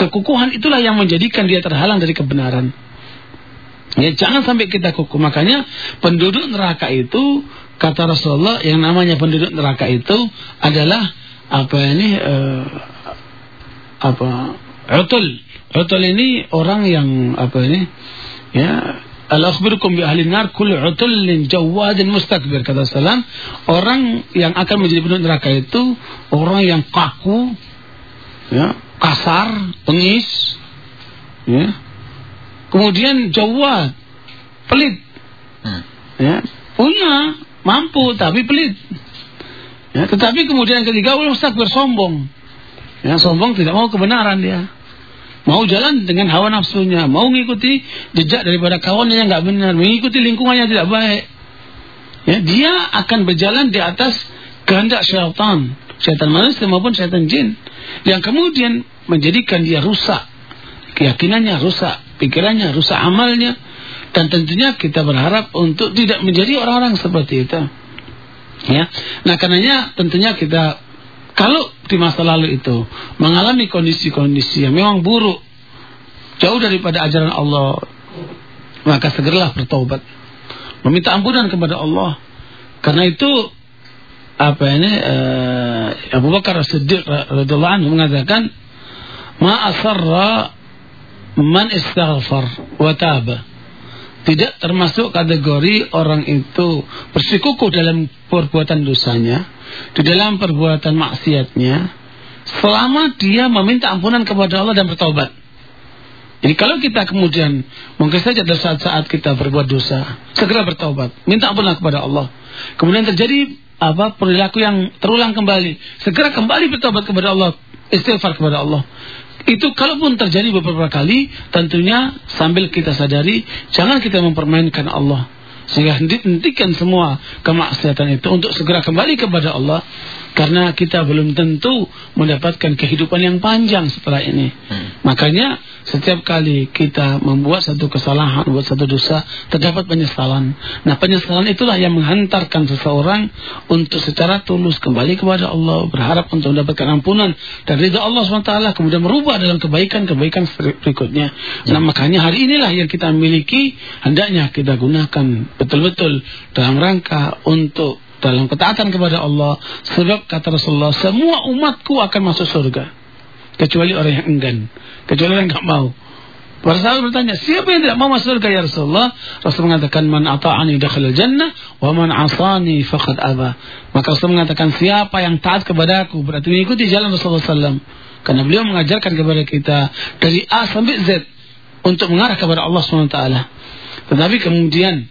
kekukuhan itulah yang menjadikan dia terhalang dari kebenaran. Ya jangan sampai kita kukuh. Makanya penduduk neraka itu kata Rasulullah yang namanya penduduk neraka itu adalah apa ini uh, apa utul. Utul ini orang yang apa ini ya Al-akhbirukum bi ahli nar kullu utullin jawadin mustakbir kata salam orang yang akan menjadi penduduk neraka itu orang yang kaku ya kasar, pengis, ya. Kemudian jawab, pelit. Hmm. Ya, punya, mampu tapi pelit. Ya, tetapi kemudian ketiga ulama Ustaz bersombong. Ya, sombong tidak mau kebenaran dia. Mau jalan dengan hawa nafsunya, mau mengikuti jejak daripada kawannya yang nggak benar, mengikuti lingkungannya tidak baik. Ya, dia akan berjalan di atas kehendak syaitan, syaitan manusia maupun syaitan jin yang kemudian menjadikan dia rusak, keyakinannya rusak, pikirannya rusak, amalnya dan tentunya kita berharap untuk tidak menjadi orang-orang seperti itu. Ya. Nah, karenanya tentunya kita kalau di masa lalu itu mengalami kondisi-kondisi yang memang buruk, jauh daripada ajaran Allah, maka segeralah bertobat. Meminta ampunan kepada Allah. Karena itu apa ini uh, Abu Bakar As-Siddiq radhiyallahu anhu mengatakan ma asarra man istaghfar wa taba tidak termasuk kategori orang itu bersikukuh dalam perbuatan dosanya, di dalam perbuatan maksiatnya, selama dia meminta ampunan kepada Allah dan bertobat. Jadi kalau kita kemudian mungkin saja pada saat-saat kita berbuat dosa, segera bertobat, minta ampunan kepada Allah. Kemudian terjadi apa perilaku yang terulang kembali, segera kembali bertobat kepada Allah, istighfar kepada Allah. Itu kalaupun terjadi beberapa kali tentunya sambil kita sadari jangan kita mempermainkan Allah. Sehingga hentikan semua kemaksiatan itu untuk segera kembali kepada Allah karena kita belum tentu mendapatkan kehidupan yang panjang setelah ini. Hmm. Makanya setiap kali kita membuat satu kesalahan, buat satu dosa, terdapat penyesalan. Nah, penyesalan itulah yang menghantarkan seseorang untuk secara tulus kembali kepada Allah, berharap untuk mendapatkan ampunan dan ridha Allah SWT, kemudian merubah dalam kebaikan-kebaikan berikutnya. Hmm. Nah, makanya hari inilah yang kita miliki, hendaknya kita gunakan betul-betul dalam rangka untuk dalam ketaatan kepada Allah sebab kata Rasulullah semua umatku akan masuk surga kecuali orang yang enggan kecuali orang yang enggak mau Para sahabat bertanya, siapa yang tidak mau masuk surga ya Rasulullah? Rasul mengatakan, man ata'ani dakhalal jannah, wa man asani faqad aba. Maka Rasul mengatakan, siapa yang taat kepada aku, berarti mengikuti jalan Rasulullah SAW. Karena beliau mengajarkan kepada kita, dari A sampai Z, untuk mengarah kepada Allah SWT. Tetapi kemudian,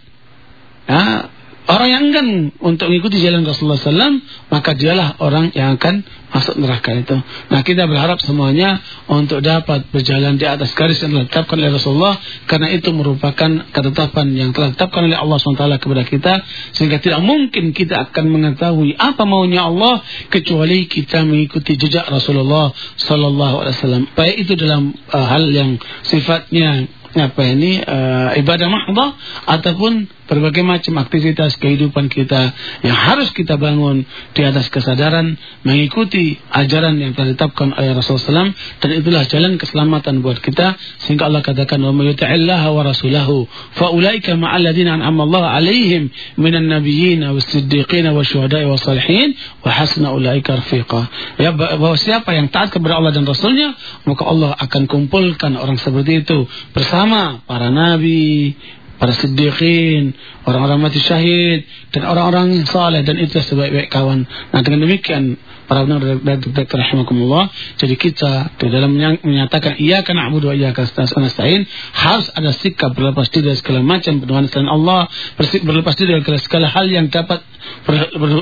ya, Orang yang enggan untuk mengikuti jalan Rasulullah SAW, maka dialah orang yang akan masuk neraka itu. Nah kita berharap semuanya untuk dapat berjalan di atas garis yang ditetapkan oleh Rasulullah, karena itu merupakan ketetapan yang telah ditetapkan oleh Allah SWT kepada kita, sehingga tidak mungkin kita akan mengetahui apa maunya Allah kecuali kita mengikuti jejak Rasulullah SAW. Baik itu dalam uh, hal yang sifatnya apa ini uh, ibadah mahdoh ataupun berbagai macam aktivitas kehidupan kita yang harus kita bangun di atas kesadaran mengikuti ajaran yang telah ditetapkan oleh Rasulullah SAW dan itulah jalan keselamatan buat kita sehingga Allah katakan wa mayyuti'illaha wa rasulahu fa ulaika ma'alladina an'ama Allah 'alaihim minan nabiyyin was-siddiqin wasyuhada'i was-salihin wa hasuna ulaika rafiqa. Ya bahwa siapa yang taat kepada Allah dan Rasulnya maka Allah akan kumpulkan orang seperti itu bersama para nabi para siddiqin, orang-orang mati syahid, dan orang-orang saleh dan itu sebaik-baik kawan. Nah dengan demikian para benar dokter rahimakumullah, jadi kita di dalam menyatakan iya karena abu wa iya nasta'in harus ada sikap berlepas diri dari segala macam penuhan selain Allah, berlepas diri dari segala hal yang dapat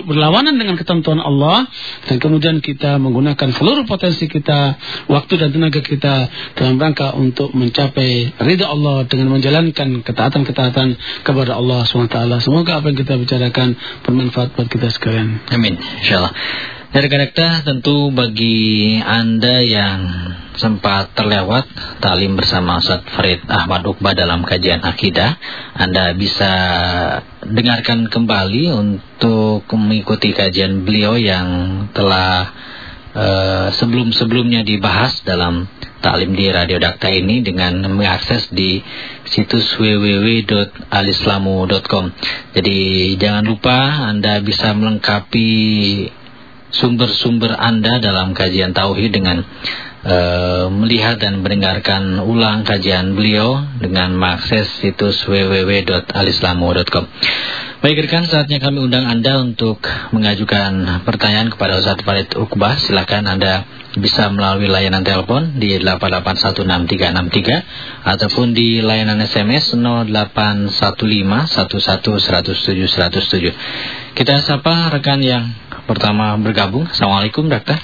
berlawanan dengan ketentuan Allah dan kemudian kita menggunakan seluruh potensi kita, waktu dan tenaga kita dalam rangka untuk mencapai ridha Allah dengan menjalankan ketaatan-ketaatan kepada Allah SWT. Semoga apa yang kita bicarakan bermanfaat buat kita sekalian. Amin. Insyaallah. Dari kadakta tentu bagi Anda yang sempat terlewat talim bersama Ustaz Farid Ahmad Uqbah dalam kajian akidah, Anda bisa dengarkan kembali untuk mengikuti kajian beliau yang telah uh, sebelum-sebelumnya dibahas dalam taklim di Radio Dakta ini dengan mengakses di situs www.alislamu.com. Jadi jangan lupa Anda bisa melengkapi sumber-sumber Anda dalam kajian tauhid dengan uh, melihat dan mendengarkan ulang kajian beliau dengan mengakses situs www.alislamu.com. Baik rekan, saatnya kami undang Anda untuk mengajukan pertanyaan kepada Ustaz Farid Uqbah. Silakan Anda bisa melalui layanan telepon di 8816363 ataupun di layanan SMS 081511107107. Kita sapa rekan yang pertama bergabung. Assalamualaikum, Dokter.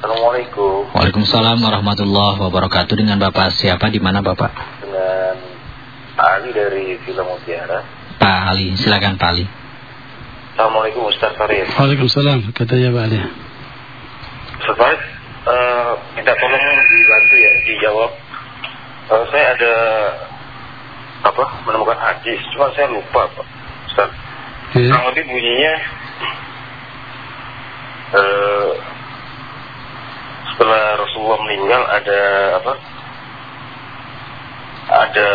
Assalamualaikum. Waalaikumsalam warahmatullahi wabarakatuh. Dengan Bapak siapa di mana Bapak? Dengan Ali dari Villa Mutiara. Pak Ali, silakan Pak Ali. Assalamualaikum Ustaz Farid. Waalaikumsalam. Kata ya Pak Ali. Ustaz Farid, eh, minta tolong dibantu ya, dijawab. Eh, saya ada apa menemukan hadis, cuma saya lupa Pak Ustaz. Ya. Kurang lebih bunyinya eh, setelah Rasulullah meninggal ada apa? Ada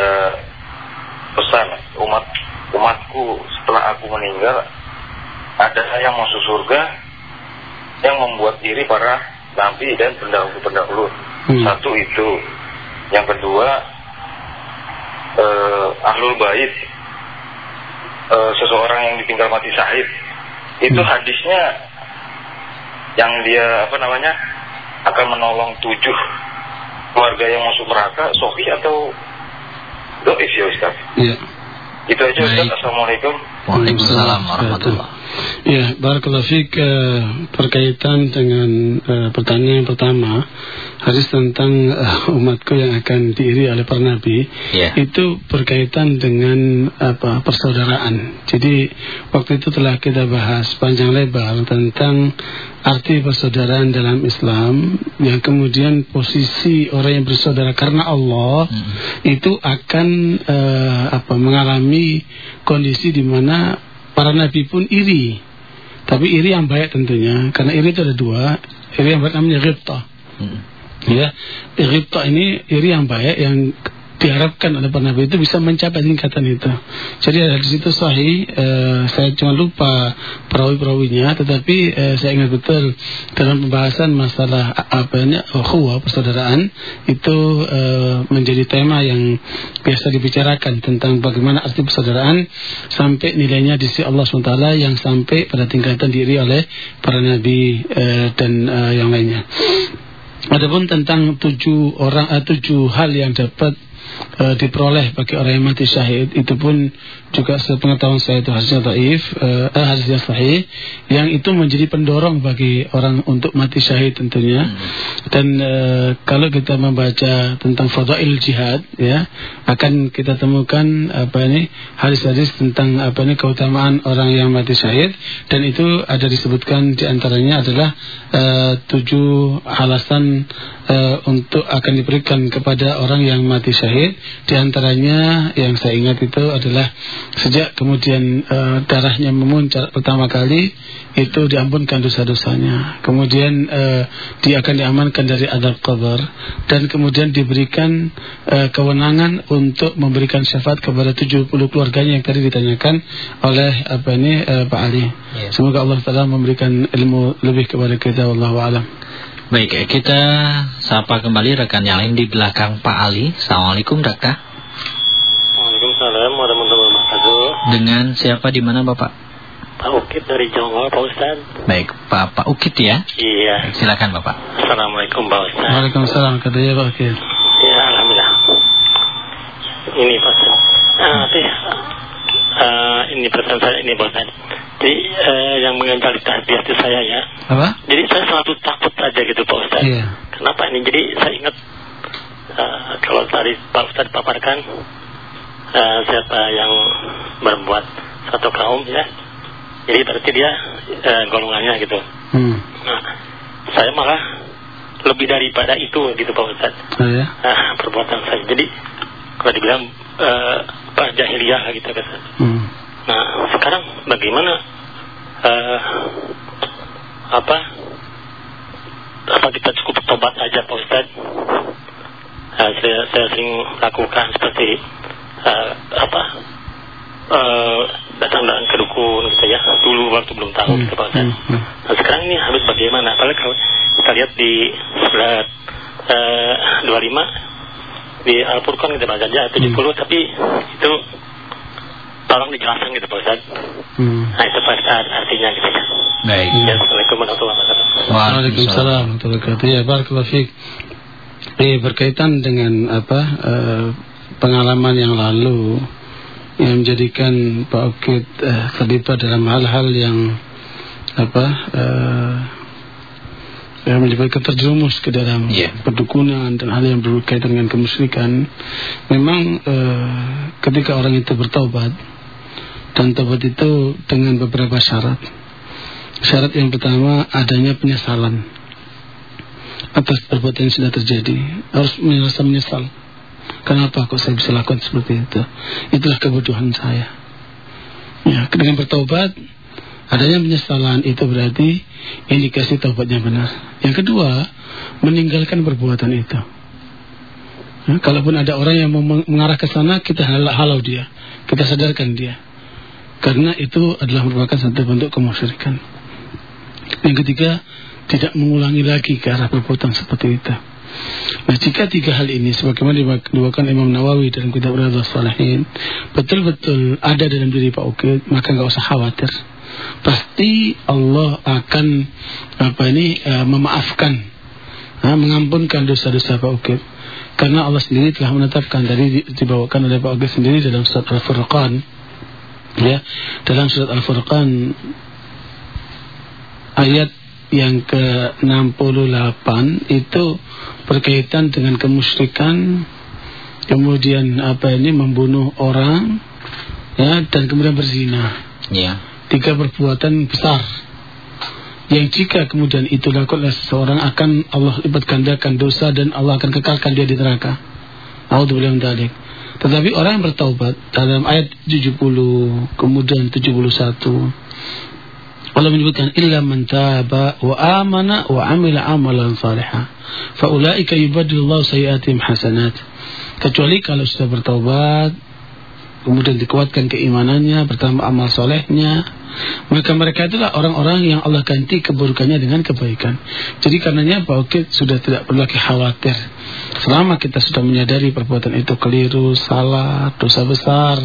pesan umat umatku setelah aku meninggal ada yang masuk surga yang membuat diri para nabi dan pendahulu-pendahulu. Hmm. Satu itu. Yang kedua eh, ahlul bait eh, seseorang yang ditinggal mati syahid. Itu Hmm. hadisnya yang dia apa namanya akan menolong tujuh keluarga yang masuk neraka, sohi atau doif ya Ustaz. Ya. Itu aja Ustaz. Assalamualaikum. Waalaikumsalam warahmatullahi Ya, Barakallahu Fik eh, berkaitan dengan eh, pertanyaan yang pertama hadis tentang eh, umatku yang akan diiri oleh para nabi Ya. itu berkaitan dengan apa persaudaraan. Jadi waktu itu telah kita bahas panjang lebar tentang arti persaudaraan dalam Islam yang kemudian posisi orang yang bersaudara karena Allah Hmm. itu akan eh, apa mengalami kondisi di mana para nabi pun iri. Tapi iri yang baik tentunya karena iri itu ada dua. Iri yang baik namanya ghibtah. Hmm. Ya, ghibtah ini iri yang baik yang diharapkan oleh para nabi itu bisa mencapai tingkatan itu. Jadi ada di situ sahih, eh, saya cuma lupa perawi-perawinya, tetapi eh, saya ingat betul dalam pembahasan masalah apa ini ukhuwah persaudaraan itu eh, menjadi tema yang biasa dibicarakan tentang bagaimana arti persaudaraan sampai nilainya di sisi Allah SWT yang sampai pada tingkatan diri oleh para nabi eh, dan eh, yang lainnya. Adapun tentang tujuh orang eh, tujuh hal yang dapat eh, diperoleh bagi orang yang mati syahid itu pun juga sepengetahuan saya itu hadisnya taif eh, eh, hadisnya sahih yang itu menjadi pendorong bagi orang untuk mati syahid tentunya. Dan eh, kalau kita membaca tentang fadail jihad ya akan kita temukan apa ini hadis-hadis tentang apa ini keutamaan orang yang mati syahid dan itu ada disebutkan di antaranya adalah eh, tujuh alasan eh, untuk akan diberikan kepada orang yang mati syahid. Di antaranya yang saya ingat itu adalah sejak kemudian eh, darahnya memuncak pertama kali itu diampunkan dosa-dosanya. Kemudian eh, dia akan diamankan dari adab kubur dan kemudian diberikan eh, kewenangan untuk memberikan syafaat kepada 70 keluarganya yang tadi ditanyakan oleh apa ini eh, Pak Ali. Ya. semoga Allah Taala memberikan ilmu lebih kepada kita wallahu alam Baik, kita sapa kembali rekan yang lain di belakang Pak Ali. Assalamualaikum, Dakta. Waalaikumsalam warahmatullahi wabarakatuh. Dengan siapa di mana, Bapak? Pak Ukit dari Jonggol, Pak Ustaz. Baik, Pak Pak Ukit ya. Iya. Baik, silakan, Bapak. Assalamualaikum Pak Ustaz. Waalaikumsalam katanya Pak Kir Ya, alhamdulillah. Ini Pak Ustaz. Ah, eh, ini pesan saya ini Pak Ustaz. Jadi eh, yang mengenal di hati saya ya. apa Jadi saya selalu takut aja gitu Pak Ustaz. iya Kenapa ini? Jadi saya ingat eh, kalau tadi Pak Ustaz paparkan eh, siapa yang berbuat satu kaum ya. Jadi berarti dia eh, golongannya gitu. hmm. Nah, saya malah lebih daripada itu gitu Pak Ustaz. oh, ya Nah, perbuatan saya. Jadi kalau dibilang eh, apa jahiliyah gitu kan. hmm. Nah, sekarang bagaimana eh, apa apa kita cukup tobat aja Pak Ustaz? Eh, saya, saya sering lakukan seperti eh, apa eh, datang datang ke dukun gitu ya dulu waktu belum tahu Hmm, gitu Pak Ustaz. hmm, hmm. Nah, sekarang ini habis bagaimana? Apalagi kalau kita lihat di sebelah eh, 25 di Al-Furqan kita baca aja 70 tapi itu tolong dijelaskan gitu Pak Ustaz. Hmm. Nah itu Pak Ustaz artinya gitu ya. Baik. Ya, Assalamualaikum warahmatullahi wabarakatuh. Waalaikumsalam warahmatullahi wabarakatuh. Ya, barakallahu fiik. Eh, berkaitan dengan apa eh, pengalaman yang lalu yang menjadikan Pak Ukit eh, terlibat dalam hal-hal yang apa eh, yang menyebabkan terjerumus ke dalam Iya. perdukunan dan hal yang berkaitan dengan kemusyrikan memang eh, ketika orang itu bertaubat Dan taubat itu dengan beberapa syarat. Syarat yang pertama adanya penyesalan atas perbuatan yang sudah terjadi. Harus merasa menyesal. Kenapa kok saya bisa lakukan seperti itu? Itulah kebodohan saya. Ya, dengan bertobat adanya penyesalan itu berarti indikasi taubatnya benar. Yang kedua, meninggalkan perbuatan itu. Ya, kalaupun ada orang yang mengarah ke sana, kita halau dia, kita sadarkan dia, karena itu adalah merupakan satu bentuk kemusyrikan. Yang ketiga, tidak mengulangi lagi ke arah perbuatan seperti itu. Nah, jika tiga hal ini sebagaimana dibawakan Imam Nawawi dalam kitab Riyadhus Shalihin, betul-betul ada dalam diri Pak Ukid, maka nggak usah khawatir. Pasti Allah akan apa ini uh, memaafkan, uh, mengampunkan dosa-dosa Pak Ukid. Karena Allah sendiri telah menetapkan tadi dibawakan oleh Pak Ogis sendiri dalam surat Al-Furqan ya dalam surat Al-Furqan ayat yang ke-68 itu berkaitan dengan kemusyrikan kemudian apa ini membunuh orang ya dan kemudian berzina ya tiga perbuatan besar yang jika kemudian itu dilakukan oleh seseorang akan Allah lipat gandakan dosa dan Allah akan kekalkan dia di neraka. Alhamdulillah dalik. Tetapi orang yang bertaubat dalam ayat 70 kemudian 71 Allah menyebutkan illa man taba wa amana wa amila amalan salihah fa ulaika yubaddilullahu sayiatihim hasanat. Kecuali kalau sudah bertaubat kemudian dikuatkan keimanannya bertambah amal solehnya maka mereka itulah orang-orang yang Allah ganti keburukannya dengan kebaikan jadi karenanya Pak Ukit sudah tidak perlu lagi khawatir selama kita sudah menyadari perbuatan itu keliru, salah, dosa besar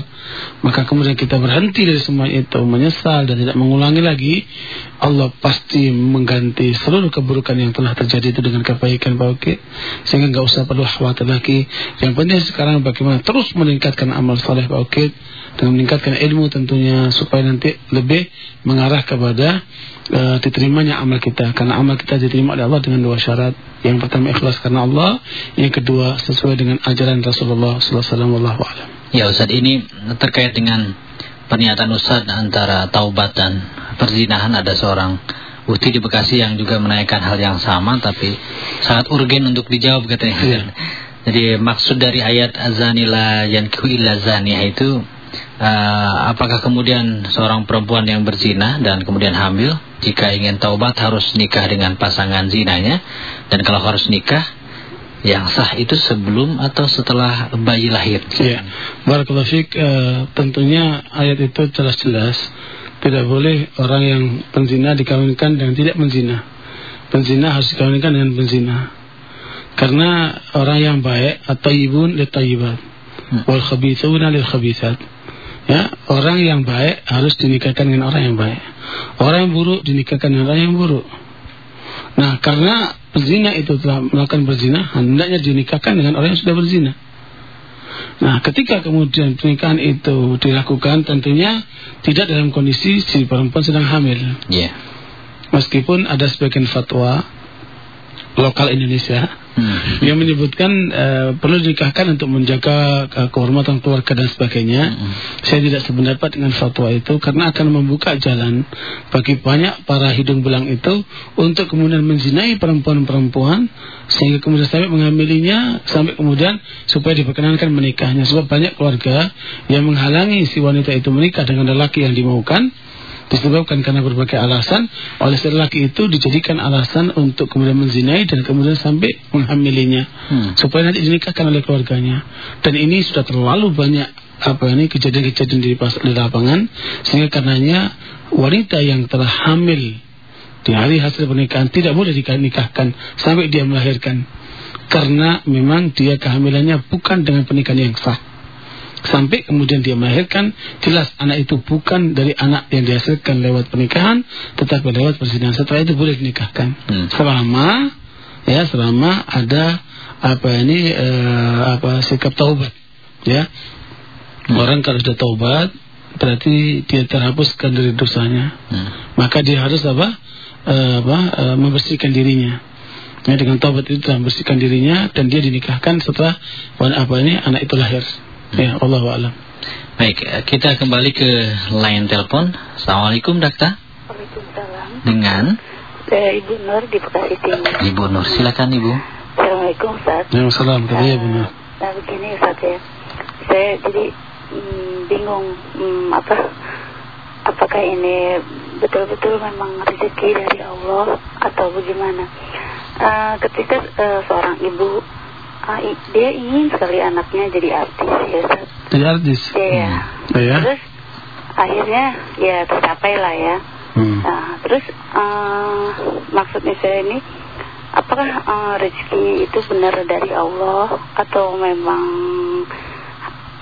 maka kemudian kita berhenti dari semua itu menyesal dan tidak mengulangi lagi Allah pasti mengganti seluruh keburukan yang telah terjadi itu dengan kebaikan Pak Ukit sehingga nggak usah perlu khawatir lagi. Yang penting sekarang bagaimana terus meningkatkan amal soleh Pak Ukit dengan meningkatkan ilmu tentunya supaya nanti lebih mengarah kepada uh, diterimanya amal kita. Karena amal kita diterima oleh Allah dengan dua syarat. Yang pertama ikhlas karena Allah. Yang kedua sesuai dengan ajaran Rasulullah sallallahu alaihi wasallam. Ya Ustaz ini terkait dengan pernyataan Ustaz antara taubat dan perzinahan. Ada seorang Ukti di Bekasi yang juga menanyakan hal yang sama tapi sangat urgen untuk dijawab katanya. Ya. Jadi maksud dari ayat azanila yankihu illa itu uh, apakah kemudian seorang perempuan yang berzina dan kemudian hamil jika ingin taubat harus nikah dengan pasangan zinanya dan kalau harus nikah yang sah itu sebelum atau setelah bayi lahir. Ya. Barakallahu fiik uh, tentunya ayat itu jelas-jelas tidak boleh orang yang penzina dikawinkan dengan tidak menzina. Penzina harus dikawinkan dengan penzina. Karena orang yang baik atau ibun li tayyibat hmm. wal khabithuna lil khabithat Ya, orang yang baik harus dinikahkan dengan orang yang baik. Orang yang buruk dinikahkan dengan orang yang buruk. Nah, karena berzina itu telah melakukan berzina, hendaknya dinikahkan dengan orang yang sudah berzina. Nah, ketika kemudian pernikahan itu dilakukan, tentunya tidak dalam kondisi si perempuan sedang hamil. Yeah. Meskipun ada sebagian fatwa lokal Indonesia hmm. yang menyebutkan uh, perlu dinikahkan untuk menjaga uh, kehormatan keluarga dan sebagainya. Hmm. Saya tidak sependapat dengan fatwa itu karena akan membuka jalan bagi banyak para hidung belang itu untuk kemudian menzinai perempuan-perempuan sehingga kemudian sampai mengambilinya sampai kemudian supaya diperkenankan menikahnya sebab banyak keluarga yang menghalangi si wanita itu menikah dengan lelaki yang dimaukan disebabkan karena berbagai alasan oleh si lelaki itu dijadikan alasan untuk kemudian menzinai dan kemudian sampai menghamilinya. Hmm. supaya nanti dinikahkan oleh keluarganya. Dan ini sudah terlalu banyak apa ini kejadian-kejadian di, di lapangan sehingga karenanya wanita yang telah hamil di hari hasil pernikahan tidak boleh dinikahkan sampai dia melahirkan. Karena memang dia kehamilannya bukan dengan pernikahan yang sah sampai kemudian dia melahirkan jelas anak itu bukan dari anak yang dihasilkan lewat pernikahan tetapi lewat persinahan setelah itu boleh dinikahkan hmm. selama ya selama ada apa ini uh, apa sikap taubat ya hmm. orang kalau sudah taubat berarti dia terhapuskan dari dosanya hmm. maka dia harus apa uh, apa uh, membersihkan dirinya ya dengan taubat itu membersihkan dirinya dan dia dinikahkan setelah apa ini anak itu lahir Ya, Allah alam. Baik, eh, kita kembali ke line telepon. Assalamualaikum, Dakta. Waalaikumsalam. Dengan Saya Ibu Nur di Bekasi Timur. Ibu Nur. Silakan Ibu. Assalamualaikum Ustaz. Waalaikumsalam. Ya benar. Nah begini Ustaz ya. Saya jadi mm, bingung mm, apa apakah ini betul-betul memang rezeki dari Allah atau bagaimana? Eh, ketika eh, seorang ibu dia ingin sekali anaknya jadi artis ya Ustaz. Jadi artis. Iya. Oh, ya? Terus akhirnya ya tercapai lah ya. Hmm. Nah, terus eh, maksudnya saya ini apakah eh, rezeki itu benar dari Allah atau memang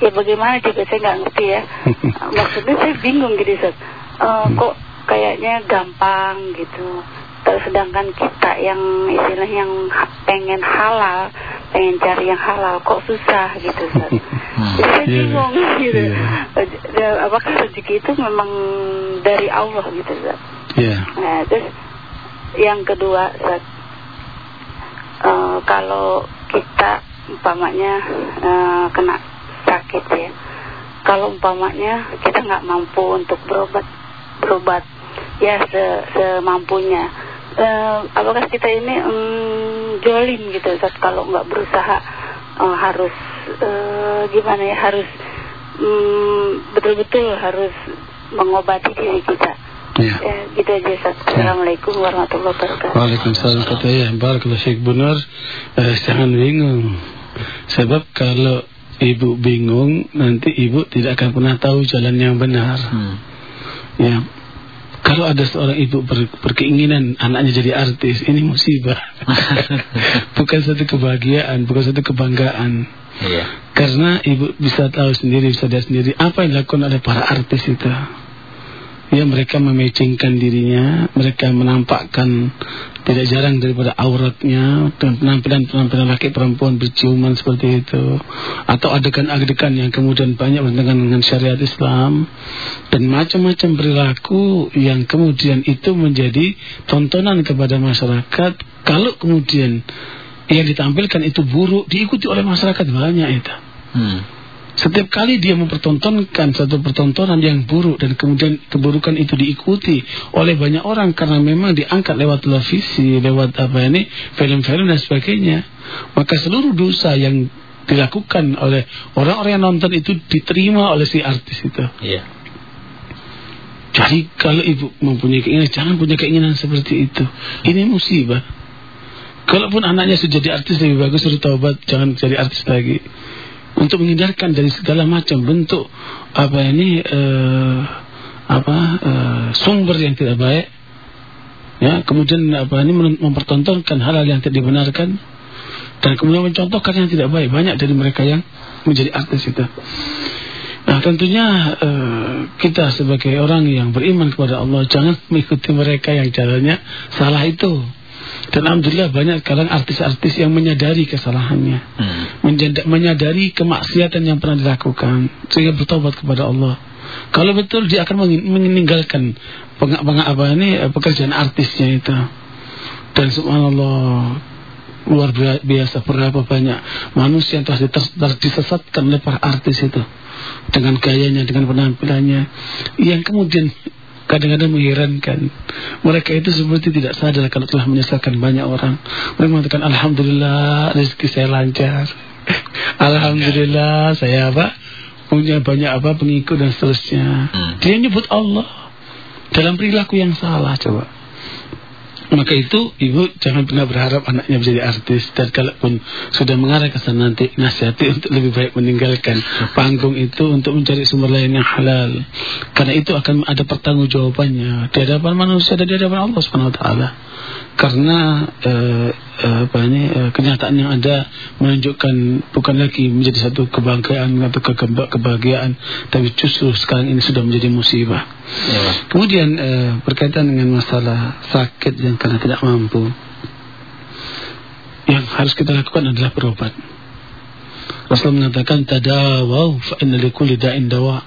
ya bagaimana juga saya nggak ngerti ya. (laughs) maksudnya saya bingung gitu Ustaz. Eh, kok kayaknya gampang gitu. Sedangkan kita yang istilah yang pengen halal, pengen cari yang halal kok susah gitu Ustaz. (laughs) Jadi Iya, bingung gitu. iya. Eh, Apakah rezeki itu memang dari Allah gitu Ustaz? Ya. Nah, terus yang kedua, Ustaz, eh, kalau kita umpamanya eh, kena sakit ya, kalau umpamanya kita nggak mampu untuk berobat, berobat ya se semampunya, eh, apakah kita ini mm, jolim gitu, Ustaz, kalau nggak berusaha eh, harus eh, gimana ya, harus mm, betul-betul harus mengobati diri kita. Ya. Ya, gitu aja Ustaz. Assalamualaikum warahmatullahi wabarakatuh. Waalaikumsalam kata ya Barakallahu Syekh Benar eh, Jangan bingung Sebab kalau ibu bingung Nanti ibu tidak akan pernah tahu jalan yang benar Hmm. Ya Kalau ada seorang ibu ber, berkeinginan Anaknya jadi artis Ini musibah. (laughs) Bukan satu kebahagiaan Bukan satu kebanggaan. Iya. Karena ibu bisa tahu sendiri Bisa lihat sendiri Apa yang dilakukan oleh para artis itu Ya mereka memecingkan dirinya Mereka menampakkan Tidak jarang daripada auratnya penampilan-penampilan laki perempuan Berciuman seperti itu. Atau adegan-adegan yang kemudian banyak Bertentangan dengan syariat Islam. Dan macam-macam perilaku Yang kemudian itu menjadi Tontonan kepada masyarakat. Kalau kemudian Yang ditampilkan itu buruk Diikuti oleh masyarakat banyak itu. Hmm. Setiap kali dia mempertontonkan satu pertontonan yang buruk dan kemudian keburukan itu diikuti oleh banyak orang karena memang diangkat lewat televisi, lewat apa ini film-film dan sebagainya, maka seluruh dosa yang dilakukan oleh orang-orang yang nonton itu diterima oleh si artis itu. Iya. Jadi kalau ibu mempunyai keinginan, jangan punya keinginan seperti itu. Ini musibah. Kalaupun anaknya sudah jadi artis lebih bagus suruh taubat, jangan jadi artis lagi. Untuk menghindarkan dari segala macam bentuk apa ini eh, apa eh, sumber yang tidak baik. Ya, kemudian apa ini mem- mempertontonkan hal-hal yang tidak dibenarkan dan kemudian mencontohkan yang tidak baik. Banyak dari mereka yang menjadi artis itu. Nah tentunya eh, kita sebagai orang yang beriman kepada Allah jangan mengikuti mereka yang jalannya salah itu. Dan alhamdulillah banyak sekarang artis-artis yang menyadari kesalahannya, Hmm. Menyadari kemaksiatan yang pernah dilakukan sehingga bertobat kepada Allah. Kalau betul dia akan meninggalkan peng- peng- apa ini eh, pekerjaan artisnya itu. Dan subhanallah luar bia- biasa berapa banyak manusia yang telah disesatkan oleh para artis itu dengan gayanya, dengan penampilannya yang kemudian kadang-kadang mengherankan. Mereka itu seperti tidak sadar kalau telah menyesatkan banyak orang. Mereka mengatakan Alhamdulillah rezeki saya lancar. (laughs) Alhamdulillah saya apa? punya banyak apa pengikut dan seterusnya. Hmm. dia nyebut Allah dalam perilaku yang salah coba maka itu ibu jangan pernah berharap anaknya menjadi artis. Dan kalaupun sudah mengarah ke sana nanti nasihati untuk lebih baik meninggalkan panggung itu untuk mencari sumber lain yang halal. Karena itu akan ada pertanggungjawabannya. Di hadapan manusia dan di hadapan Allah Subhanahu wa taala karena eh, apa ini eh, kenyataan yang ada menunjukkan bukan lagi menjadi satu kebanggaan atau kebahagiaan tapi justru sekarang ini sudah menjadi musibah Pak. Kemudian eh, berkaitan dengan masalah sakit yang karena tidak mampu, yang harus kita lakukan adalah berobat. Rasul mengatakan tadawau fa inna likulli da'in dawa.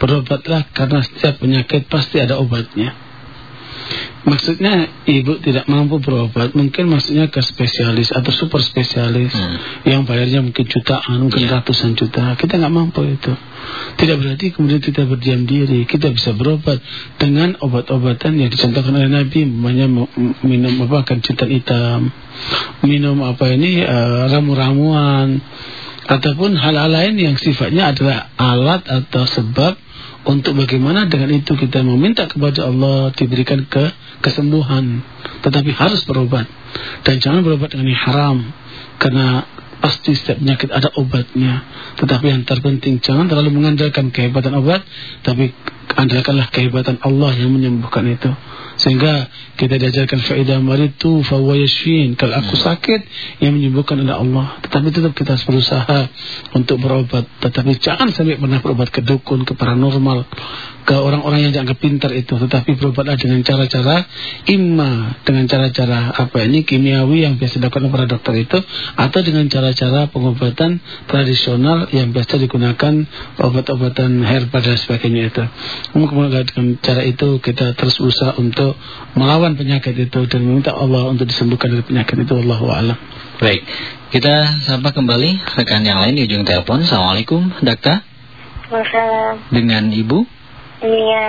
Berobatlah karena setiap penyakit pasti ada obatnya. Maksudnya ibu tidak mampu berobat, mungkin maksudnya ke spesialis atau super spesialis Hmm. yang bayarnya mungkin jutaan, mungkin Iya. ratusan juta. Kita nggak mampu itu. Tidak berarti kemudian kita berdiam diri. Kita bisa berobat dengan obat-obatan yang dicontohkan oleh Nabi, namanya minum apa kencingkan hitam, minum apa ini eh, ramu-ramuan, ataupun hal-hal lain yang sifatnya adalah alat atau sebab untuk bagaimana dengan itu kita meminta kepada Allah diberikan ke kesembuhan. Tetapi harus berobat. Dan jangan berobat dengan yang haram. Karena pasti setiap penyakit ada obatnya. Tetapi yang terpenting jangan terlalu mengandalkan kehebatan obat. Tapi andalkanlah kehebatan Allah yang menyembuhkan itu. Sehingga kita diajarkan faedah maritu fahuwa yashfin. Kalau aku sakit yang menyembuhkan adalah Allah. Tetapi tetap kita harus berusaha untuk berobat. Tetapi jangan sampai pernah berobat ke dukun ke paranormal ke orang-orang yang dianggap pintar itu. Tetapi berobatlah dengan cara-cara imma dengan cara-cara apa ini kimiawi yang biasa dilakukan para dokter itu atau dengan cara-cara pengobatan tradisional yang biasa digunakan obat-obatan herba dan sebagainya itu. Kemudian dengan cara itu kita terus berusaha untuk melawan penyakit itu dan meminta Allah untuk disembuhkan dari penyakit itu Allahu a'lam. Baik, kita sapa kembali rekan yang lain di ujung telepon. Assalamualaikum, Dakta. Waalaikumsalam. Dengan Ibu, Iya,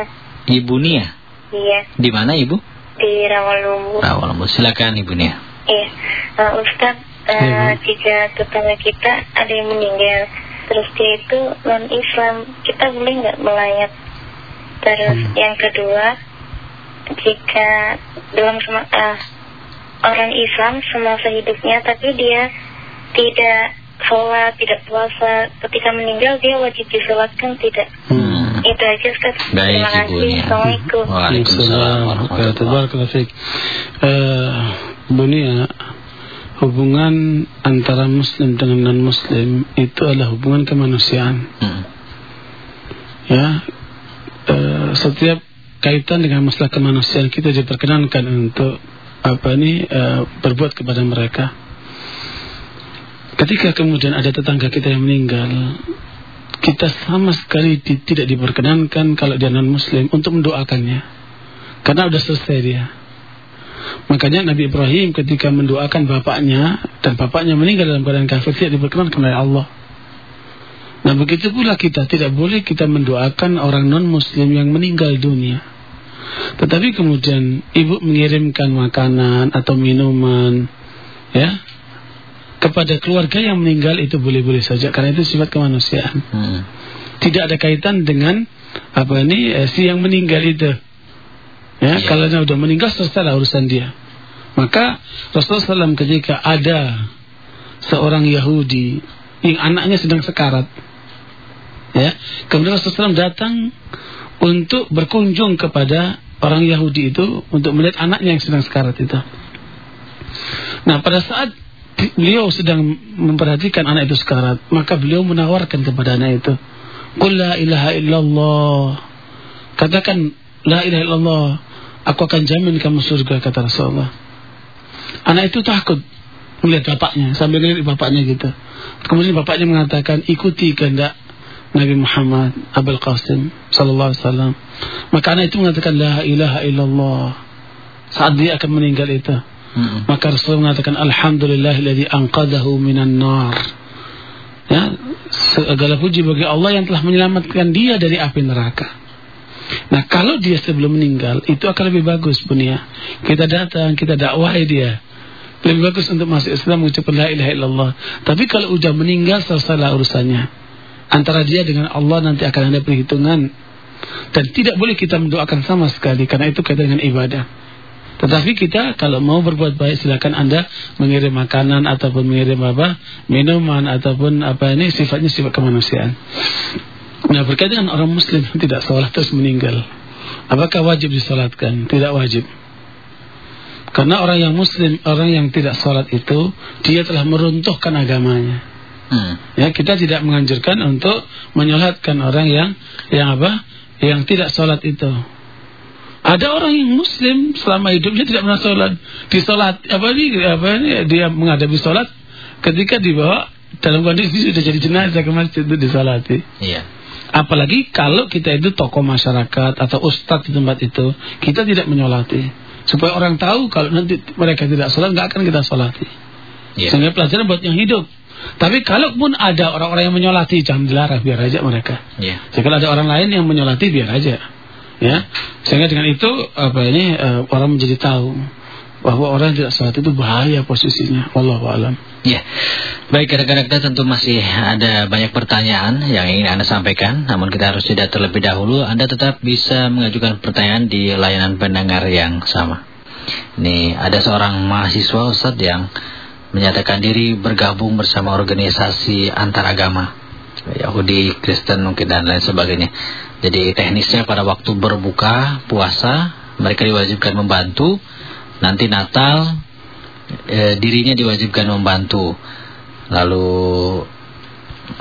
Ibu Nia. iya. Di mana Ibu? Di Rawalumbu. Rawalumbu. Silakan Ibu Nia. Iya. Uh, Ustaz, uh, Iya, jika tetangga kita ada yang meninggal, terus dia itu non Islam, kita boleh nggak melayat? Terus Hmm. yang kedua, jika dalam uh, orang Islam semasa hidupnya, tapi dia tidak sholat, tidak puasa, ketika meninggal dia wajib disolatkan tidak? Hmm. Itu aja Ustaz. Baik Terima Ibu kasih. Assalamualaikum. Waalaikumsalam warahmatullahi Eh, Bu Nia, hubungan antara muslim dengan non muslim itu adalah hubungan kemanusiaan. Hmm. Ya, eh, setiap kaitan dengan masalah kemanusiaan kita diperkenankan untuk apa ini eh, berbuat kepada mereka. Ketika kemudian ada tetangga kita yang meninggal, kita sama sekali di- tidak diperkenankan kalau dia non muslim untuk mendoakannya. Karena sudah selesai dia. Makanya Nabi Ibrahim ketika mendoakan bapaknya dan bapaknya meninggal dalam keadaan kafir tidak diperkenankan oleh Allah. Nah begitu pula kita tidak boleh kita mendoakan orang non muslim yang meninggal dunia. Tetapi kemudian ibu mengirimkan makanan atau minuman ya kepada keluarga yang meninggal itu boleh-boleh saja karena itu sifat kemanusiaan. Hmm. Tidak ada kaitan dengan apa ini eh, si yang meninggal itu. Ya, Iya. kalau dia sudah meninggal selesai urusan dia. Maka Rasulullah SAW ketika ada seorang Yahudi yang anaknya sedang sekarat, ya, kemudian Rasulullah SAW datang untuk berkunjung kepada orang Yahudi itu untuk melihat anaknya yang sedang sekarat itu. Nah, pada saat beliau sedang memperhatikan anak itu sekarat, maka beliau menawarkan kepada anak itu, "Qul la ilaha illallah." Katakan la ilaha illallah, aku akan jamin kamu surga kata Rasulullah. Anak itu takut melihat bapaknya sambil melihat bapaknya gitu. Kemudian bapaknya mengatakan ikuti kehendak Nabi Muhammad Abul Qasim sallallahu alaihi wasallam. Maka anak itu mengatakan la ilaha illallah. Saat dia akan meninggal itu, Hmm. maka Rasulullah mengatakan alhamdulillahilladzi anqadahu minan nar. Ya, segala puji bagi Allah yang telah menyelamatkan dia dari api neraka. Nah, kalau dia sebelum meninggal itu akan lebih bagus Bunia. Kita datang, kita dakwahi dia. Lebih bagus untuk masuk Islam mengucapkan la ilaha illallah. Tapi kalau udah meninggal selesailah urusannya. Antara dia dengan Allah nanti akan ada perhitungan. Dan tidak boleh kita mendoakan sama sekali karena itu kaitan dengan ibadah. Tetapi kita kalau mau berbuat baik silakan Anda mengirim makanan ataupun mengirim apa? minuman ataupun apa ini sifatnya sifat kemanusiaan. Nah berkaitan dengan orang muslim (laughs) tidak sholat terus meninggal Apakah wajib disolatkan? Tidak wajib Karena orang yang muslim, orang yang tidak sholat itu Dia telah meruntuhkan agamanya Hmm. Ya kita tidak menganjurkan untuk menyolatkan orang yang yang apa? Yang tidak sholat itu. Ada orang yang muslim selama hidupnya tidak pernah sholat. Disolat apa ini apa ini dia menghadapi sholat ketika dibawa dalam kondisi sudah jadi jenazah ke masjid itu disolati. Iya. Apalagi kalau kita itu tokoh masyarakat atau ustadz di tempat itu, kita tidak menyolati. supaya orang tahu kalau nanti mereka tidak sholat nggak akan kita sholati. Ya. Sehingga pelajaran buat yang hidup. Tapi kalaupun ada orang-orang yang menyolati jangan dilarang biar aja mereka. Ya. Jika ada orang lain yang menyolati biar aja. Ya. Sehingga dengan itu apa ini eh, orang menjadi tahu bahwa orang yang tidak sholat itu bahaya posisinya. Wallahu alam. Ya, baik rekan-rekan tentu masih ada banyak pertanyaan yang ingin Anda sampaikan Namun kita harus jeda terlebih dahulu Anda tetap bisa mengajukan pertanyaan di layanan pendengar yang sama Ini ada seorang mahasiswa Ustadz yang menyatakan diri bergabung bersama organisasi antaragama Yahudi, Kristen mungkin dan lain sebagainya Jadi teknisnya pada waktu berbuka puasa mereka diwajibkan membantu Nanti Natal e, dirinya diwajibkan membantu. Lalu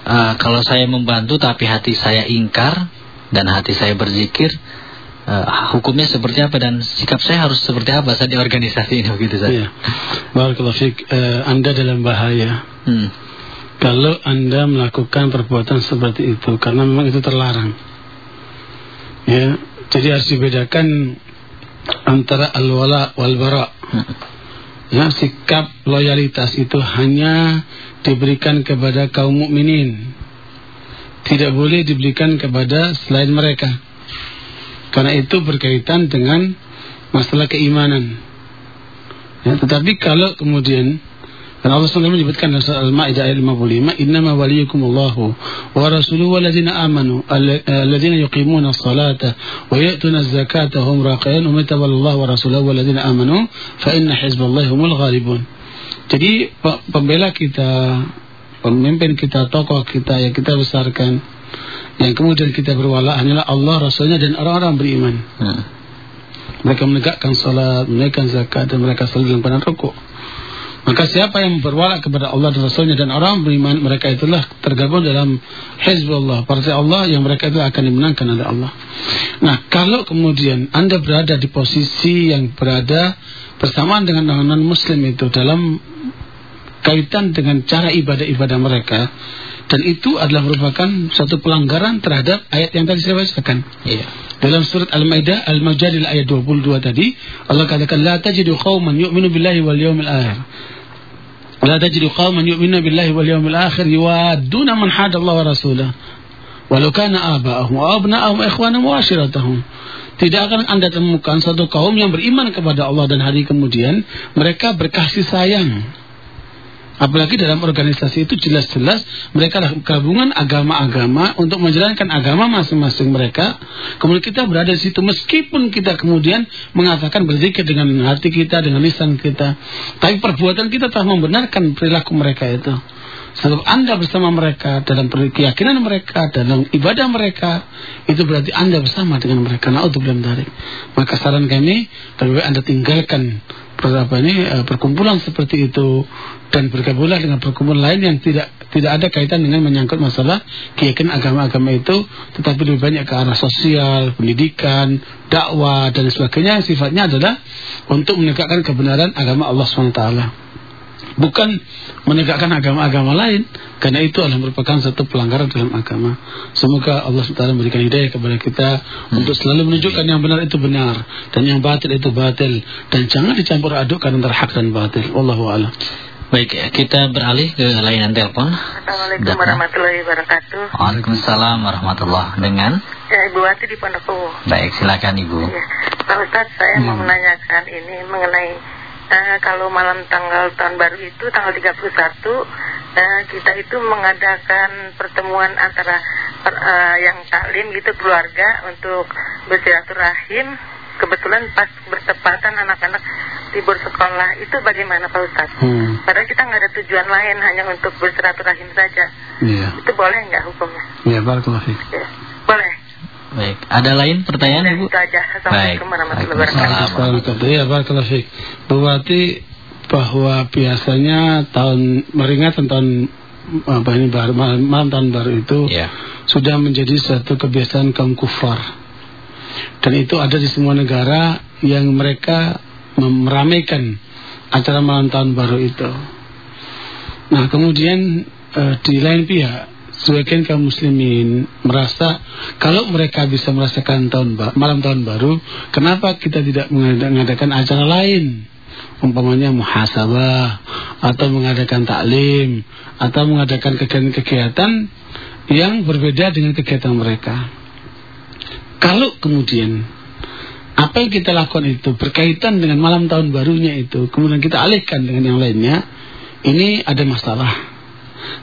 e, kalau saya membantu tapi hati saya ingkar dan hati saya berzikir, e, hukumnya seperti apa dan sikap saya harus seperti apa saat di organisasi ini begitu saja. Iya. Barakallahu fiik. Eh, anda dalam bahaya. Hmm. Kalau Anda melakukan perbuatan seperti itu karena memang itu terlarang. Ya, jadi harus dibedakan antara al-wala wal bara. Hmm. Ya, sikap loyalitas itu hanya diberikan kepada kaum mukminin. Tidak boleh diberikan kepada selain mereka. Karena itu berkaitan dengan masalah keimanan. Ya, tetapi kalau kemudian dan Allah SWT menyebutkan dalam surah Al-Maidah ayat 55, "Innama waliyukumullahu wa rasuluhu walladzina amanu alladzina yuqimuna as-salata wa ya'tuna az-zakata hum raqiun wa mataballahu wa rasuluhu walladzina amanu fa inna hizballahi humul ghalibun." Jadi pembela kita, pemimpin kita, tokoh kita yang kita besarkan, yang kemudian kita berwala hanyalah Allah, Rasulnya dan orang-orang beriman. Hmm. Mereka menegakkan salat, menunaikan zakat dan mereka selalu dalam keadaan rukuk. Maka siapa yang berwala kepada Allah dan Rasulnya dan orang beriman mereka itulah tergabung dalam Hizbullah partai Allah yang mereka itu akan dimenangkan oleh Allah. Nah kalau kemudian anda berada di posisi yang berada bersamaan dengan non Muslim itu dalam kaitan dengan cara ibadah-ibadah mereka dan itu adalah merupakan satu pelanggaran terhadap ayat yang tadi saya bacakan. Iya. Dalam surat Al-Maidah Al-Mujadil ayat 22 tadi Allah katakan la tajidu qauman yu'minu billahi wal yawmil akhir. La tajidu qauman yu'minu billahi wal yawmil akhir yuwadduna man hada Allah wa rasulah. Walau kana aba'ahum wa abna'ahum wa ikhwanahum wa ashiratahum. Tidak akan Anda temukan satu kaum yang beriman kepada Allah dan hari kemudian mereka berkasih sayang Apalagi dalam organisasi itu jelas-jelas mereka gabungan agama-agama untuk menjalankan agama masing-masing mereka. Kemudian kita berada di situ meskipun kita kemudian mengatakan berzikir dengan hati kita, dengan lisan kita. Tapi perbuatan kita telah membenarkan perilaku mereka itu. Sebab Anda bersama mereka dalam keyakinan mereka, dalam ibadah mereka, itu berarti Anda bersama dengan mereka. Nah, untuk dari. Maka saran kami, lebih Anda tinggalkan apa ini perkumpulan seperti itu dan bergabunglah dengan perkumpulan lain yang tidak tidak ada kaitan dengan menyangkut masalah keyakinan agama-agama itu tetapi lebih banyak ke arah sosial, pendidikan, dakwah dan sebagainya sifatnya adalah untuk menegakkan kebenaran agama Allah SWT bukan menegakkan agama-agama lain karena itu adalah merupakan satu pelanggaran dalam agama semoga Allah SWT memberikan hidayah kepada kita hmm. untuk selalu menunjukkan yang benar itu benar dan yang batil itu batil dan jangan dicampur adukkan antara hak dan batil wallahu a'lam Baik, kita beralih ke layanan telepon. Assalamualaikum warahmatullahi wabarakatuh. Waalaikumsalam warahmatullahi Dengan? Ya, Ibu Wati di Pondokowo. Baik, silakan Ibu. Ya. Pak Ustadz, saya hmm. mau menanyakan ini mengenai uh, kalau malam tanggal tahun baru itu tanggal 31 uh, kita itu mengadakan pertemuan antara per, uh, yang taklim gitu keluarga untuk bersilaturahim kebetulan pas bertepatan anak-anak libur sekolah itu bagaimana Pak Ustadz? Hmm. Padahal kita nggak ada tujuan lain hanya untuk bersilaturahim saja. Iya. Itu boleh nggak hukumnya? Iya, barakallahu Ya. Boleh. Baik, ada lain pertanyaan ya, Ibu? Itu aja. Assalamualaikum warahmatullahi wabarakatuh. Iya, barakallahu fiik. Berarti bahwa biasanya tahun meringatan tahun apa ini baru malam, malam tahun baru itu yeah. sudah menjadi satu kebiasaan kaum kufar dan itu ada di semua negara yang mereka meramaikan acara malam tahun baru itu. Nah kemudian e, di lain pihak sebagian kaum muslimin merasa kalau mereka bisa merasakan tahun malam tahun baru, kenapa kita tidak mengada- mengadakan acara lain? Umpamanya muhasabah atau mengadakan taklim atau mengadakan kegiatan-kegiatan yang berbeda dengan kegiatan mereka. Kalau kemudian apa yang kita lakukan itu berkaitan dengan malam tahun barunya itu, kemudian kita alihkan dengan yang lainnya, ini ada masalah.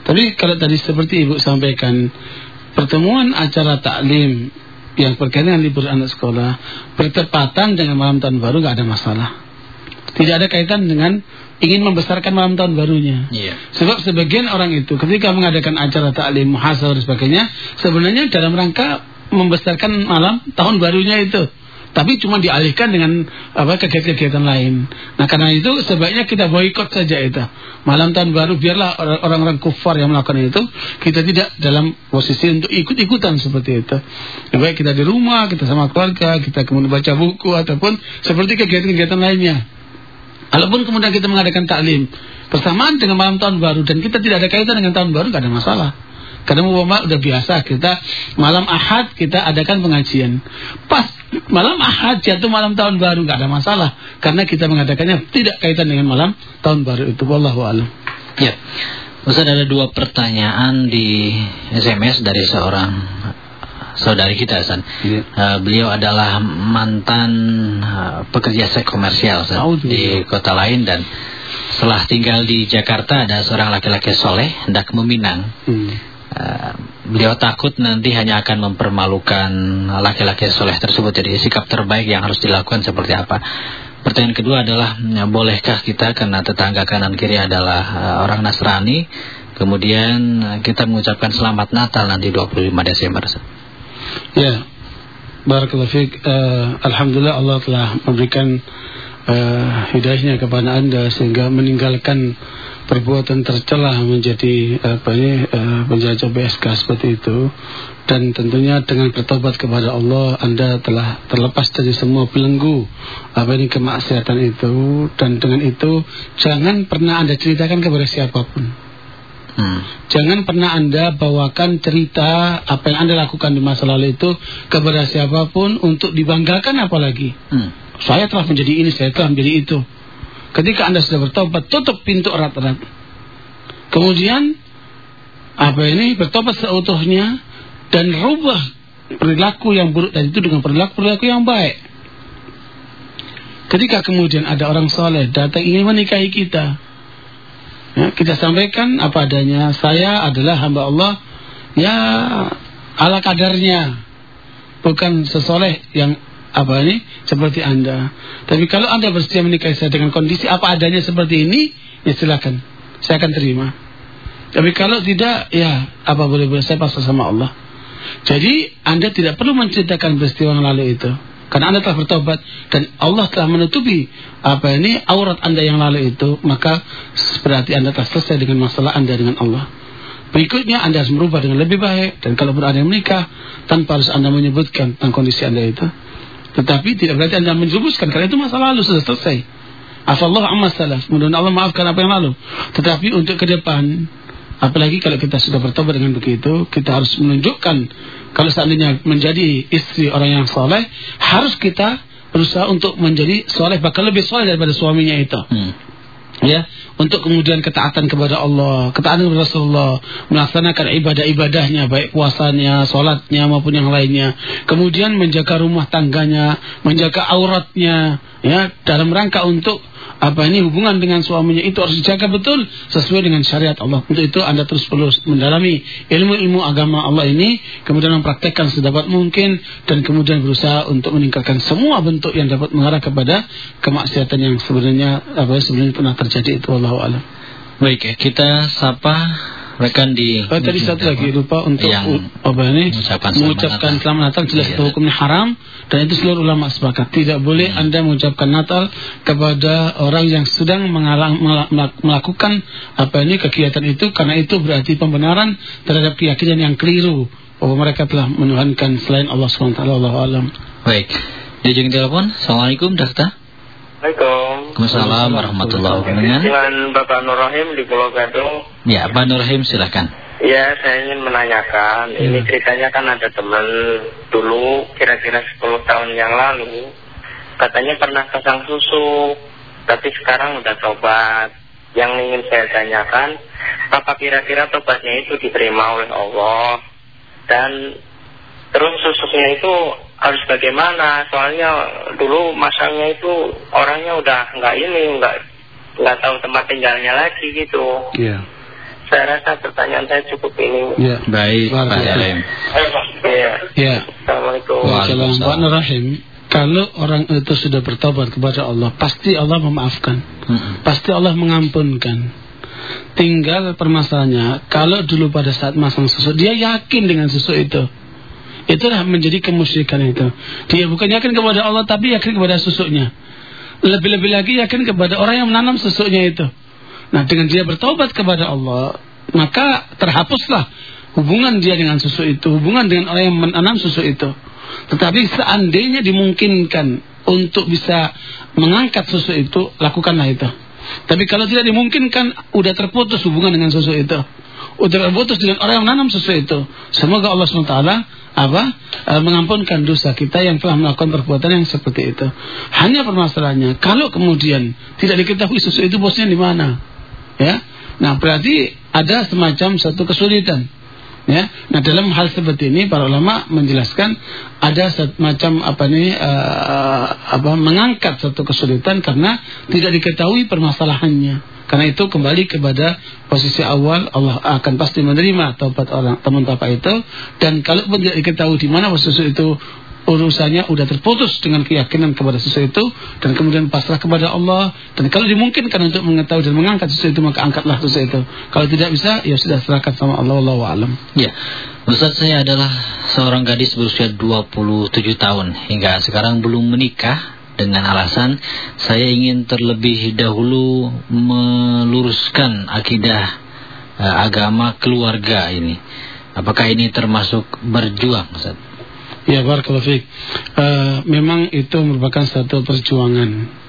Tapi kalau tadi seperti Ibu sampaikan, pertemuan acara taklim yang berkaitan dengan libur anak sekolah bertepatan dengan malam tahun baru nggak ada masalah. Tidak ada kaitan dengan ingin membesarkan malam tahun barunya. Iya. Sebab sebagian orang itu ketika mengadakan acara taklim, muhasabah dan sebagainya, sebenarnya dalam rangka membesarkan malam tahun barunya itu. Tapi cuma dialihkan dengan apa kegiatan-kegiatan lain. Nah karena itu sebaiknya kita boikot saja itu. Malam tahun baru biarlah orang- orang-orang kufar yang melakukan itu. Kita tidak dalam posisi untuk ikut-ikutan seperti itu. Lebih baik kita di rumah, kita sama keluarga, kita kemudian baca buku ataupun seperti kegiatan-kegiatan lainnya. Walaupun kemudian kita mengadakan taklim bersamaan dengan malam tahun baru dan kita tidak ada kaitan dengan tahun baru nggak ada masalah. Karena umpama udah biasa kita malam Ahad kita adakan pengajian. Pas malam Ahad jatuh malam tahun baru nggak ada masalah karena kita mengadakannya tidak kaitan dengan malam tahun baru itu. Wallahu a'lam. Ya. Ustaz ada dua pertanyaan di SMS dari seorang saudari kita, Ustaz. Iya. Eh, beliau adalah mantan eh, pekerja seks komersial Audzubillah. di kota lain dan setelah tinggal di Jakarta ada seorang laki-laki soleh hendak meminang. Hmm. Eh, beliau takut nanti hanya akan mempermalukan laki-laki soleh tersebut. Jadi sikap terbaik yang harus dilakukan seperti apa? Pertanyaan kedua adalah, ya, bolehkah kita karena tetangga kanan kiri adalah eh, orang Nasrani, kemudian eh, kita mengucapkan selamat Natal nanti 25 Desember. Ya, Barakallahu. Eh, Alhamdulillah Allah telah memberikan eh, hidayahnya kepada anda sehingga meninggalkan perbuatan tercela menjadi apa ini eh, penjajah BSK seperti itu dan tentunya dengan bertobat kepada Allah anda telah terlepas dari semua belenggu apa ini kemaksiatan itu dan dengan itu jangan pernah anda ceritakan kepada siapa pun Hmm. Jangan pernah Anda bawakan cerita apa yang Anda lakukan di masa lalu itu kepada siapa pun untuk dibanggakan apalagi. Hmm. Saya telah menjadi ini, saya telah menjadi itu. Ketika Anda sudah bertobat, tutup pintu erat-erat. Kemudian apa ini bertobat seutuhnya dan rubah perilaku yang buruk tadi itu dengan perilaku-perilaku yang baik. Ketika kemudian ada orang soleh datang ingin menikahi kita, ya, kita sampaikan apa adanya. Saya adalah hamba Allah, ya ala kadarnya, bukan sesoleh yang apa ini seperti anda. Tapi kalau anda bersedia menikahi saya dengan kondisi apa adanya seperti ini, ya silakan, saya akan terima. Tapi kalau tidak, ya apa boleh boleh saya pasrah sama Allah. Jadi anda tidak perlu menceritakan peristiwa yang lalu itu. Karena anda telah bertobat dan Allah telah menutupi apa ini aurat anda yang lalu itu, maka berarti anda telah selesai dengan masalah anda dengan Allah. Berikutnya anda harus merubah dengan lebih baik dan kalau berada menikah tanpa harus anda menyebutkan tentang kondisi anda itu. Tetapi tidak berarti anda menjerumuskan karena itu masa lalu sudah selesai. Afallah amma salaf. Mudah-mudahan Allah maafkan apa yang lalu. Tetapi untuk ke depan Apalagi kalau kita sudah bertobat dengan begitu, kita harus menunjukkan kalau seandainya menjadi istri orang yang soleh, harus kita berusaha untuk menjadi soleh, bahkan lebih soleh daripada suaminya itu. Hmm. Ya, untuk kemudian ketaatan kepada Allah, ketaatan kepada Rasulullah, melaksanakan ibadah-ibadahnya, baik puasanya, sholatnya maupun yang lainnya. Kemudian menjaga rumah tangganya, menjaga auratnya, ya, dalam rangka untuk apa ini hubungan dengan suaminya itu harus dijaga betul sesuai dengan syariat Allah. Untuk itu Anda terus perlu mendalami ilmu-ilmu agama Allah ini, kemudian mempraktekkan sedapat mungkin dan kemudian berusaha untuk meningkatkan semua bentuk yang dapat mengarah kepada kemaksiatan yang sebenarnya apa sebenarnya pernah terjadi itu Allah alam. Baik, ya, kita sapa rekan di Oh, tadi satu lagi lupa untuk Yang apa ini mengucapkan selamat mengucapkan Natal. selamat Natal jelas Iya. itu hukumnya haram dan itu seluruh ulama sepakat tidak boleh Hmm. anda mengucapkan Natal kepada orang yang sedang mengalang, mela- melak- melakukan apa ini kegiatan itu karena itu berarti pembenaran terhadap keyakinan yang keliru bahwa mereka telah menuhankan selain Allah SWT Allah alam. Baik. Di ujung telepon, Assalamualaikum, Dakta. Assalamualaikum. Waalaikumsalam warahmatullahi wabarakatuh. Dengan Bapak Nur Rahim di Pulau Gadung. Ya, Pak Nur Rahim silakan. Ya, saya ingin menanyakan. Ya. Ini ceritanya kan ada teman dulu, kira-kira 10 tahun yang lalu. Katanya pernah pasang susu, tapi sekarang udah tobat. Yang ingin saya tanyakan, apa kira-kira tobatnya itu diterima oleh Allah? Dan terus susuknya itu harus bagaimana? Soalnya dulu masangnya itu orangnya udah nggak ini, nggak nggak tahu tempat tinggalnya lagi gitu. Iya. Saya rasa pertanyaan saya cukup ini. Iya. Baik, Pak. Salim. Iya. Iya. Assalamualaikum. Waalaikumsalam. Rahim, kalau orang itu sudah bertobat kepada Allah, pasti Allah memaafkan. Mm-mm. Pasti Allah mengampunkan. Tinggal permasalahannya, kalau dulu pada saat masang susu, dia yakin dengan susu itu. Itulah menjadi kemusyrikan itu. Dia bukan yakin kepada Allah, tapi yakin kepada susunya. Lebih-lebih lagi yakin kepada orang yang menanam susunya itu. Nah, dengan dia bertobat kepada Allah, maka terhapuslah hubungan dia dengan susu itu, hubungan dengan orang yang menanam susu itu. Tetapi seandainya dimungkinkan untuk bisa mengangkat susu itu, lakukanlah itu. Tapi kalau tidak dimungkinkan, udah terputus hubungan dengan susu itu. Udah terputus dengan orang yang menanam susu itu. Semoga Allah SWT apa eh, mengampunkan dosa kita yang telah melakukan perbuatan yang seperti itu. Hanya permasalahannya, kalau kemudian tidak diketahui susu itu bosnya di mana, ya, nah berarti ada semacam satu kesulitan. Ya, nah dalam hal seperti ini para ulama menjelaskan ada semacam apa nih eh, apa mengangkat satu kesulitan karena tidak diketahui permasalahannya. Karena itu kembali kepada posisi awal Allah akan pasti menerima taubat orang teman bapak itu. Dan kalau pun tidak diketahui di mana posisi itu urusannya udah terputus dengan keyakinan kepada sesuatu itu. Dan kemudian pasrah kepada Allah. Dan kalau dimungkinkan untuk mengetahui dan mengangkat sesuatu itu maka angkatlah sesuatu itu. Kalau tidak bisa ya sudah serahkan sama Allah Allahu alam. Ya, Ustaz saya adalah seorang gadis berusia 27 tahun. Hingga sekarang belum menikah dengan alasan saya ingin terlebih dahulu meluruskan akidah eh, agama keluarga ini. Apakah ini termasuk berjuang, Ustaz? Ya barakallahu fiik. Eh, memang itu merupakan satu perjuangan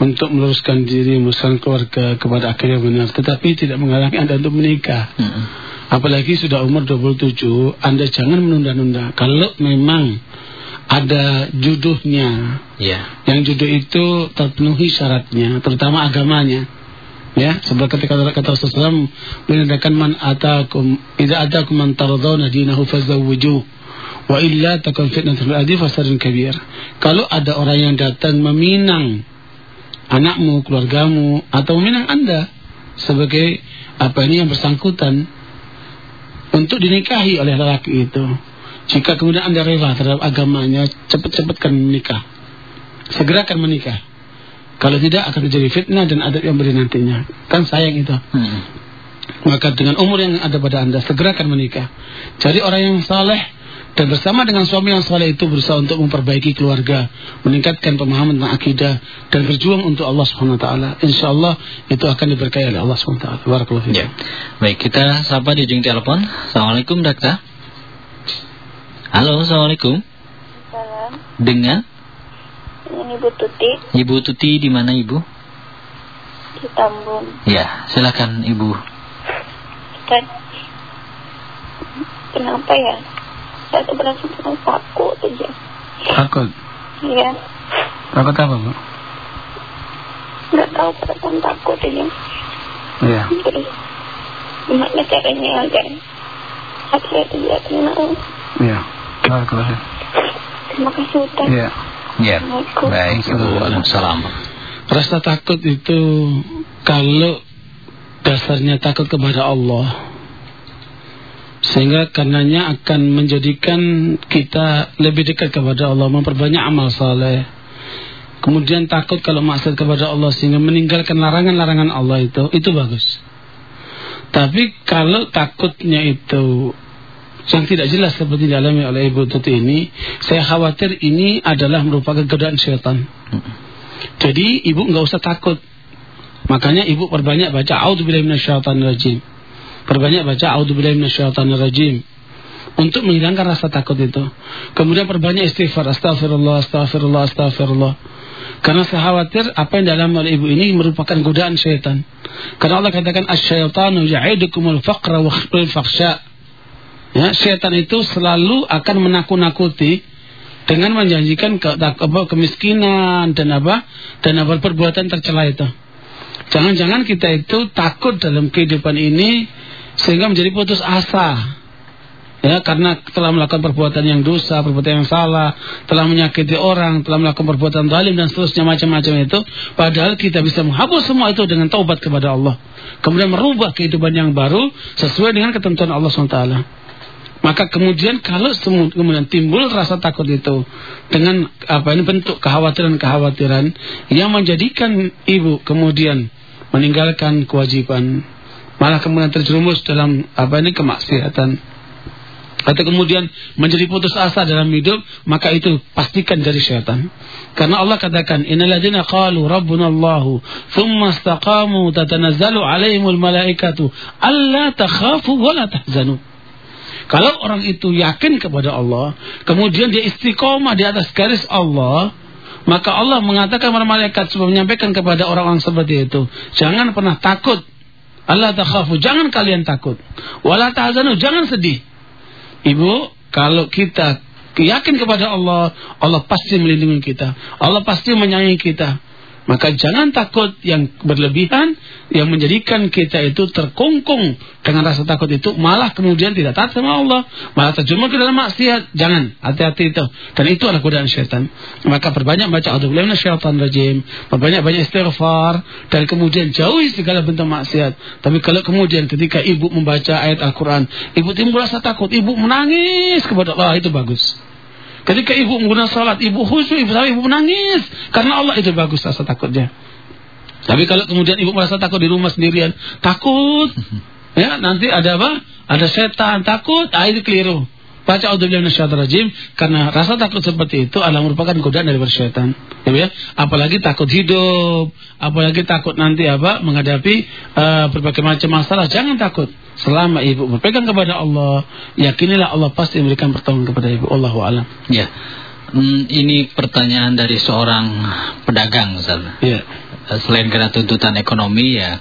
untuk meluruskan diri, meluruskan keluarga kepada akhirnya benar. Tetapi tidak menghalangi Anda untuk menikah. Mm-mm. Apalagi sudah umur 27, Anda jangan menunda-nunda. Kalau memang ada jodohnya, Ya. yang jodoh itu terpenuhi syaratnya, terutama agamanya. Ya, sebab ketika kata Rasulullah SAW menandakan man atakum idza atakum man tardawna dinahu fazawwijuh wa illa takun fitnatul adi fasadun kabir. Kalau ada orang yang datang meminang anakmu, keluargamu atau meminang Anda sebagai apa ini yang bersangkutan untuk dinikahi oleh lelaki itu. Jika kemudian Anda rela terhadap agamanya, cepat-cepatkan menikah. Segerakan menikah. Kalau tidak akan terjadi fitnah dan adab yang beri nantinya. Kan sayang itu. Mm-mm. Maka dengan umur yang ada pada Anda, segerakan menikah. Cari orang yang saleh dan bersama dengan suami yang saleh itu berusaha untuk memperbaiki keluarga, meningkatkan pemahaman tentang akidah dan berjuang untuk Allah Subhanahu wa taala. Insyaallah itu akan diberkahi oleh Allah Subhanahu wa taala. Barakallahu fiik. Ya. Baik, kita sapa di ujung telepon. Assalamualaikum, Dakta. Halo, Assalamualaikum. Salam. Dengan Ini Bu Tuti Ibu Tuti di mana, Ibu? di Tambun. Ya, silakan Ibu. Ustaz, kenapa ya? Saya tuh berasa takut aja. Takut. Iya, Takut apa, Bu? nggak tahu perasaan takut aja. Iya. Terus gimana caranya agar hati saya tidak tenang. Iya. Barakallahu. Terima kasih Ustaz. Iya. Ya. Assalamualaikum. Baik. Waalaikumsalam. Rasa takut itu kalau dasarnya takut kepada Allah sehingga karenanya akan menjadikan kita lebih dekat kepada Allah memperbanyak amal saleh kemudian takut kalau maksiat kepada Allah sehingga meninggalkan larangan-larangan Allah itu itu bagus tapi kalau takutnya itu yang tidak jelas seperti dialami oleh Ibu Tuti ini saya khawatir ini adalah merupakan godaan syaitan jadi ibu nggak usah takut. Makanya ibu perbanyak baca A'udzubillahi minasyaitonirrajim. Perbanyak baca A'udzubillahi minasyaitonirrajim untuk menghilangkan rasa takut itu. Kemudian perbanyak istighfar, astagfirullah, astagfirullah, astagfirullah. Karena saya khawatir apa yang dalam oleh ibu ini merupakan godaan syaitan. Karena Allah katakan asyaitanu ya'idukumul faqra wa fakhsha. Ya, syaitan itu selalu akan menakut-nakuti dengan menjanjikan ke, apa, kemiskinan dan apa dan apa perbuatan tercela itu. Jangan-jangan kita itu takut dalam kehidupan ini sehingga menjadi putus asa ya karena telah melakukan perbuatan yang dosa, perbuatan yang salah, telah menyakiti orang, telah melakukan perbuatan zalim dan seterusnya macam-macam itu, padahal kita bisa menghapus semua itu dengan taubat kepada Allah. Kemudian merubah kehidupan yang baru sesuai dengan ketentuan Allah SWT. Maka kemudian kalau kemudian timbul rasa takut itu dengan apa ini bentuk kekhawatiran-kekhawatiran yang menjadikan ibu kemudian meninggalkan kewajiban malah kemudian terjerumus dalam apa ini kemaksiatan atau kemudian menjadi putus asa dalam hidup, maka itu pastikan dari syaitan. Karena Allah katakan, "Innalladzina qalu rabbuna Allahu, tsumma istaqamu tatanazzalu 'alaihimul malaikatu alla takhafu wa la tahzanu." Kalau orang itu yakin kepada Allah, kemudian dia istiqomah di atas garis Allah, maka Allah mengatakan kepada malaikat supaya menyampaikan kepada orang-orang seperti itu, jangan pernah takut. Allah takhafu, jangan kalian takut. Wala tahzanu, jangan sedih. Ibu, kalau kita yakin kepada Allah, Allah pasti melindungi kita. Allah pasti menyayangi kita. Maka jangan takut yang berlebihan yang menjadikan kita itu terkungkung dengan rasa takut itu malah kemudian tidak taat sama Allah, malah terjerumus ke dalam maksiat. Jangan, hati-hati itu. Dan itu adalah godaan syaitan. Maka perbanyak baca auzubillahi minasyaitonir rajim, perbanyak-banyak istighfar dan kemudian jauhi segala bentuk maksiat. Tapi kalau kemudian ketika ibu membaca ayat Al-Qur'an, ibu timbul rasa takut, ibu menangis kepada Allah, itu bagus. Ketika ibu menggunakan salat, ibu khusyuk, ibu ibu menangis karena Allah itu bagus rasa takutnya. Tapi kalau kemudian ibu merasa takut di rumah sendirian, takut, (laughs) ya nanti ada apa? Ada setan, takut, ah itu keliru. Baca auzubillahi rajim karena rasa takut seperti itu adalah merupakan godaan dari syaitan. Ya, ya, apalagi takut hidup, apalagi takut nanti apa? menghadapi uh, berbagai macam masalah. Jangan takut. Selama ibu berpegang kepada Allah, yakinilah Allah pasti memberikan pertolongan kepada ibu. Allahu a'lam. Ya. Hmm, ini pertanyaan dari seorang pedagang, Ustaz. Ya. Selain karena tuntutan ekonomi ya,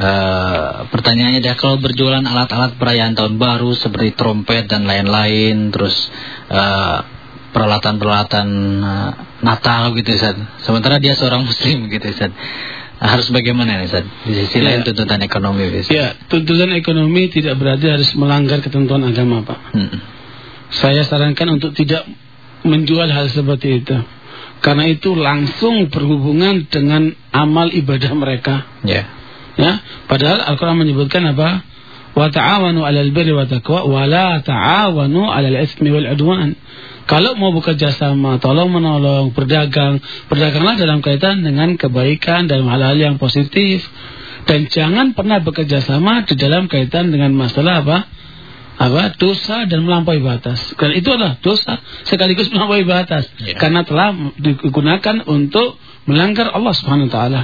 Uh, pertanyaannya dia kalau berjualan alat-alat perayaan tahun baru seperti trompet dan lain-lain, terus uh, peralatan-peralatan uh, Natal gitu Ustaz. Sementara dia seorang (laughs) muslim gitu Ustaz. Harus bagaimana nih Ustaz? Di sisi ya. lain tuntutan ekonomi Ustaz. Ya, tuntutan ekonomi tidak berarti harus melanggar ketentuan agama Pak. Hmm. Saya sarankan untuk tidak menjual hal seperti itu. Karena itu langsung berhubungan dengan amal ibadah mereka. Ya. Yeah Ya, padahal Al-Qur'an menyebutkan apa? Wa ta'awanu 'alal birri wa taqwa wa la ta'awanu 'alal itsmi wal 'udwan. Kalau mau bekerja sama, tolong menolong, berdagang, berdaganglah dalam kaitan dengan kebaikan dan hal-hal yang positif. Dan jangan pernah bekerja sama di dalam kaitan dengan masalah apa? Apa? Dosa dan melampaui batas. Karena itu adalah dosa sekaligus (laughs) melampaui batas. Yeah. Karena telah digunakan untuk melanggar Allah Subhanahu wa taala.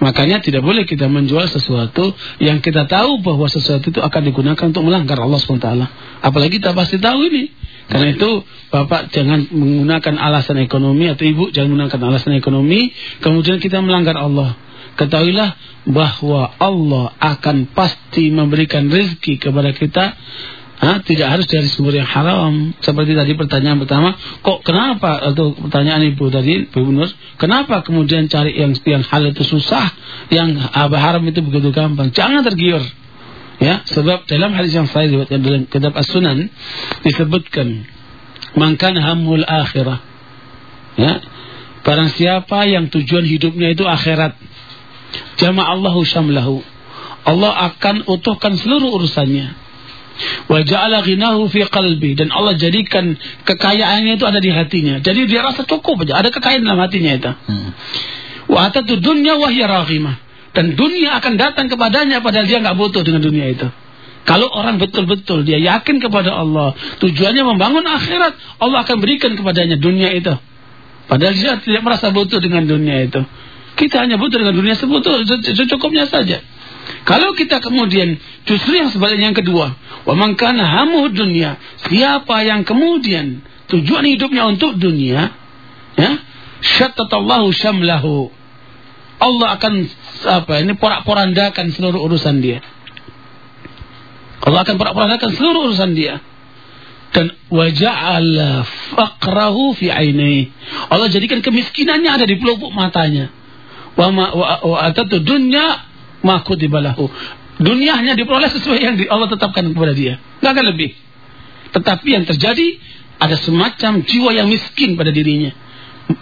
Makanya tidak boleh kita menjual sesuatu yang kita tahu bahwa sesuatu itu akan digunakan untuk melanggar Allah SWT. Apalagi kita pasti tahu ini. Karena itu Bapak jangan menggunakan alasan ekonomi atau Ibu jangan menggunakan alasan ekonomi kemudian kita melanggar Allah. Ketahuilah bahwa Allah akan pasti memberikan rezeki kepada kita Hah? Tidak harus dari sumber yang haram. Seperti tadi pertanyaan pertama, kok kenapa atau pertanyaan ibu tadi, Ibu Nur, kenapa kemudian cari yang yang hal itu susah, yang haram itu begitu gampang? Jangan tergiur. Ya, sebab dalam hadis yang saya diriwayatkan dalam kitab As-Sunan disebutkan mangkan hamul akhirah. Ya. Barang siapa yang tujuan hidupnya itu akhirat, jama'allahu syamlahu. Allah akan utuhkan seluruh urusannya Wa ja'ala ghinahu fi qalbi dan Allah jadikan kekayaannya itu ada di hatinya. Jadi dia rasa cukup aja, ada kekayaan dalam hatinya itu. Hmm. Wa atatu dunya wa hiya raghimah. Dan dunia akan datang kepadanya padahal dia nggak butuh dengan dunia itu. Kalau orang betul-betul dia yakin kepada Allah, tujuannya membangun akhirat, Allah akan berikan kepadanya dunia itu. Padahal dia tidak merasa butuh dengan dunia itu. Kita hanya butuh dengan dunia sebutuh, secukupnya saja. Kalau kita kemudian justru yang sebaliknya yang kedua, wa hamu dunia, siapa yang kemudian tujuan hidupnya untuk dunia, ya, Syattatallahu syamlahu. Allah akan apa ini porak-porandakan seluruh urusan dia. Allah akan porak-porandakan seluruh urusan dia. Dan waja'ala faqrahu fi ainihi. Allah jadikan kemiskinannya ada di pelupuk matanya. Wa ma wa atatu dunya ma kutibalahu. Dunia hanya diperoleh sesuai yang Allah tetapkan kepada dia. Enggak akan lebih. Tetapi yang terjadi ada semacam jiwa yang miskin pada dirinya.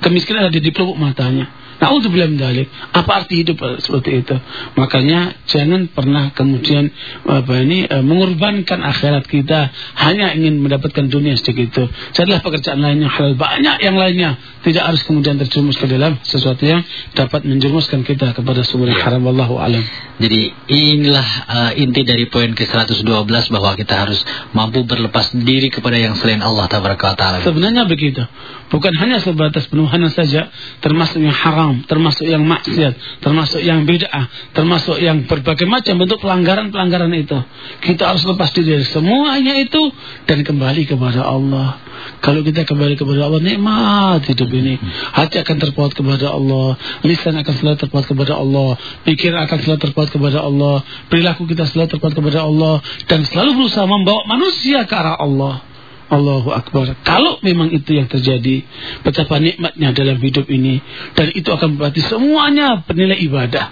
Kemiskinan ada di pelupuk matanya. Na'udzubillah min dalik. Apa arti hidup seperti itu? Makanya jangan pernah kemudian apa ini uh, mengorbankan akhirat kita hanya ingin mendapatkan dunia sedikit itu. Carilah pekerjaan lainnya halal banyak yang lainnya. Tidak harus kemudian terjerumus ke dalam sesuatu yang dapat menjerumuskan kita kepada sumber yang haram wallahu alam. Jadi inilah uh, inti dari poin ke-112 bahwa kita harus mampu berlepas diri kepada yang selain Allah taala. Sebenarnya begitu. Bukan hanya sebatas penuhanan saja, termasuk yang haram, termasuk yang maksiat, termasuk yang bid'ah, termasuk yang berbagai macam bentuk pelanggaran-pelanggaran itu. Kita harus lepas diri dari semuanya itu dan kembali kepada Allah. Kalau kita kembali kepada Allah, nikmat hidup ini. Hati akan terpaut kepada Allah, lisan akan selalu terpaut kepada Allah, pikiran akan selalu terpaut kepada Allah, perilaku kita selalu terpaut kepada Allah dan selalu berusaha membawa manusia ke arah Allah. Allahu Akbar. Kalau memang itu yang terjadi, betapa nikmatnya dalam hidup ini. Dan itu akan berarti semuanya bernilai ibadah.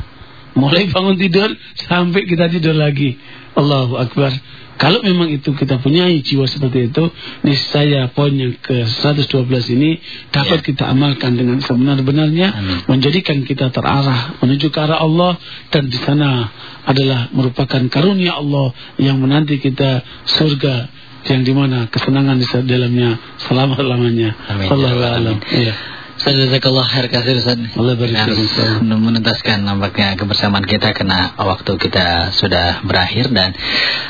Mulai bangun tidur sampai kita tidur lagi. Allahu Akbar. Kalau memang itu kita punya jiwa seperti itu, niscaya poin yang ke-112 ini dapat ya. kita amalkan dengan sebenar-benarnya, menjadikan kita terarah menuju ke arah Allah dan di sana adalah merupakan karunia Allah yang menanti kita surga yang di mana kesenangan di dalamnya selama-lamanya. Allah alam. Iya. Jazakallah khair kasih Ustaz. Allah harus menuntaskan nampaknya kebersamaan kita karena waktu kita sudah berakhir dan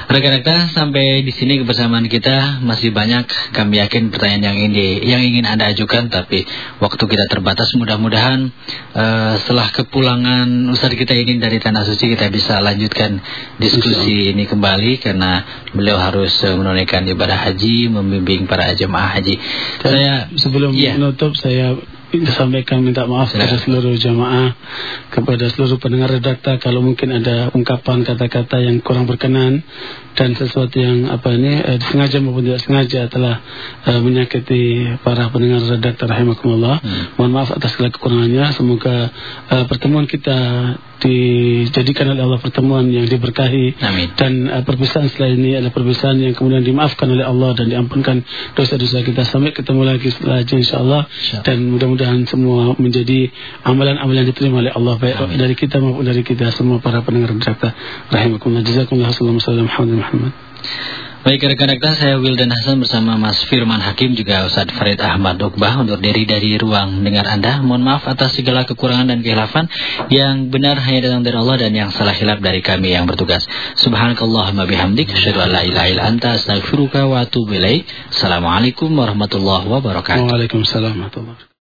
rekan-rekan sampai di sini kebersamaan kita masih banyak kami yakin pertanyaan yang ini yang ingin Anda ajukan tapi waktu kita terbatas mudah-mudahan uh, setelah kepulangan Ustaz kita ini dari tanah suci kita bisa lanjutkan diskusi ini kembali karena beliau harus menunaikan ibadah haji membimbing para jemaah haji. Dan saya sebelum ya. menutup saya sampaikan minta maaf kepada seluruh jamaah, kepada seluruh pendengar redakta kalau mungkin ada ungkapan kata-kata yang kurang berkenan dan sesuatu yang apa ini eh, sengaja maupun tidak sengaja telah eh, menyakiti para pendengar redakta rahimakumullah. Hmm. Mohon maaf atas segala kekurangannya. Semoga eh, pertemuan kita dijadikan oleh Allah pertemuan yang diberkahi Amin. dan uh, perpisahan setelah ini adalah perpisahan yang kemudian dimaafkan oleh Allah dan diampunkan dosa-dosa kita sampai ketemu lagi setelah haji insyaallah Insya. dan mudah-mudahan semua menjadi amalan-amalan diterima oleh Allah baik Amin. dari kita maupun dari kita semua para pendengar neraka rahimakumullah jazakumullah sallallahu alaihi wasallam Muhammad Baik rekan-rekan saya Wildan Hasan bersama Mas Firman Hakim juga Ustadz Farid Ahmad Ukbah untuk diri dari ruang dengar Anda. Mohon maaf atas segala kekurangan dan kehilafan yang benar hanya datang dari Allah dan yang salah hilaf dari kami yang bertugas. Subhanakallahumma bihamdik asyhadu an la ilaha illa anta astaghfiruka wa atubu ilaik. Assalamualaikum warahmatullahi wabarakatuh. Waalaikumsalam warahmatullahi wabarakatuh.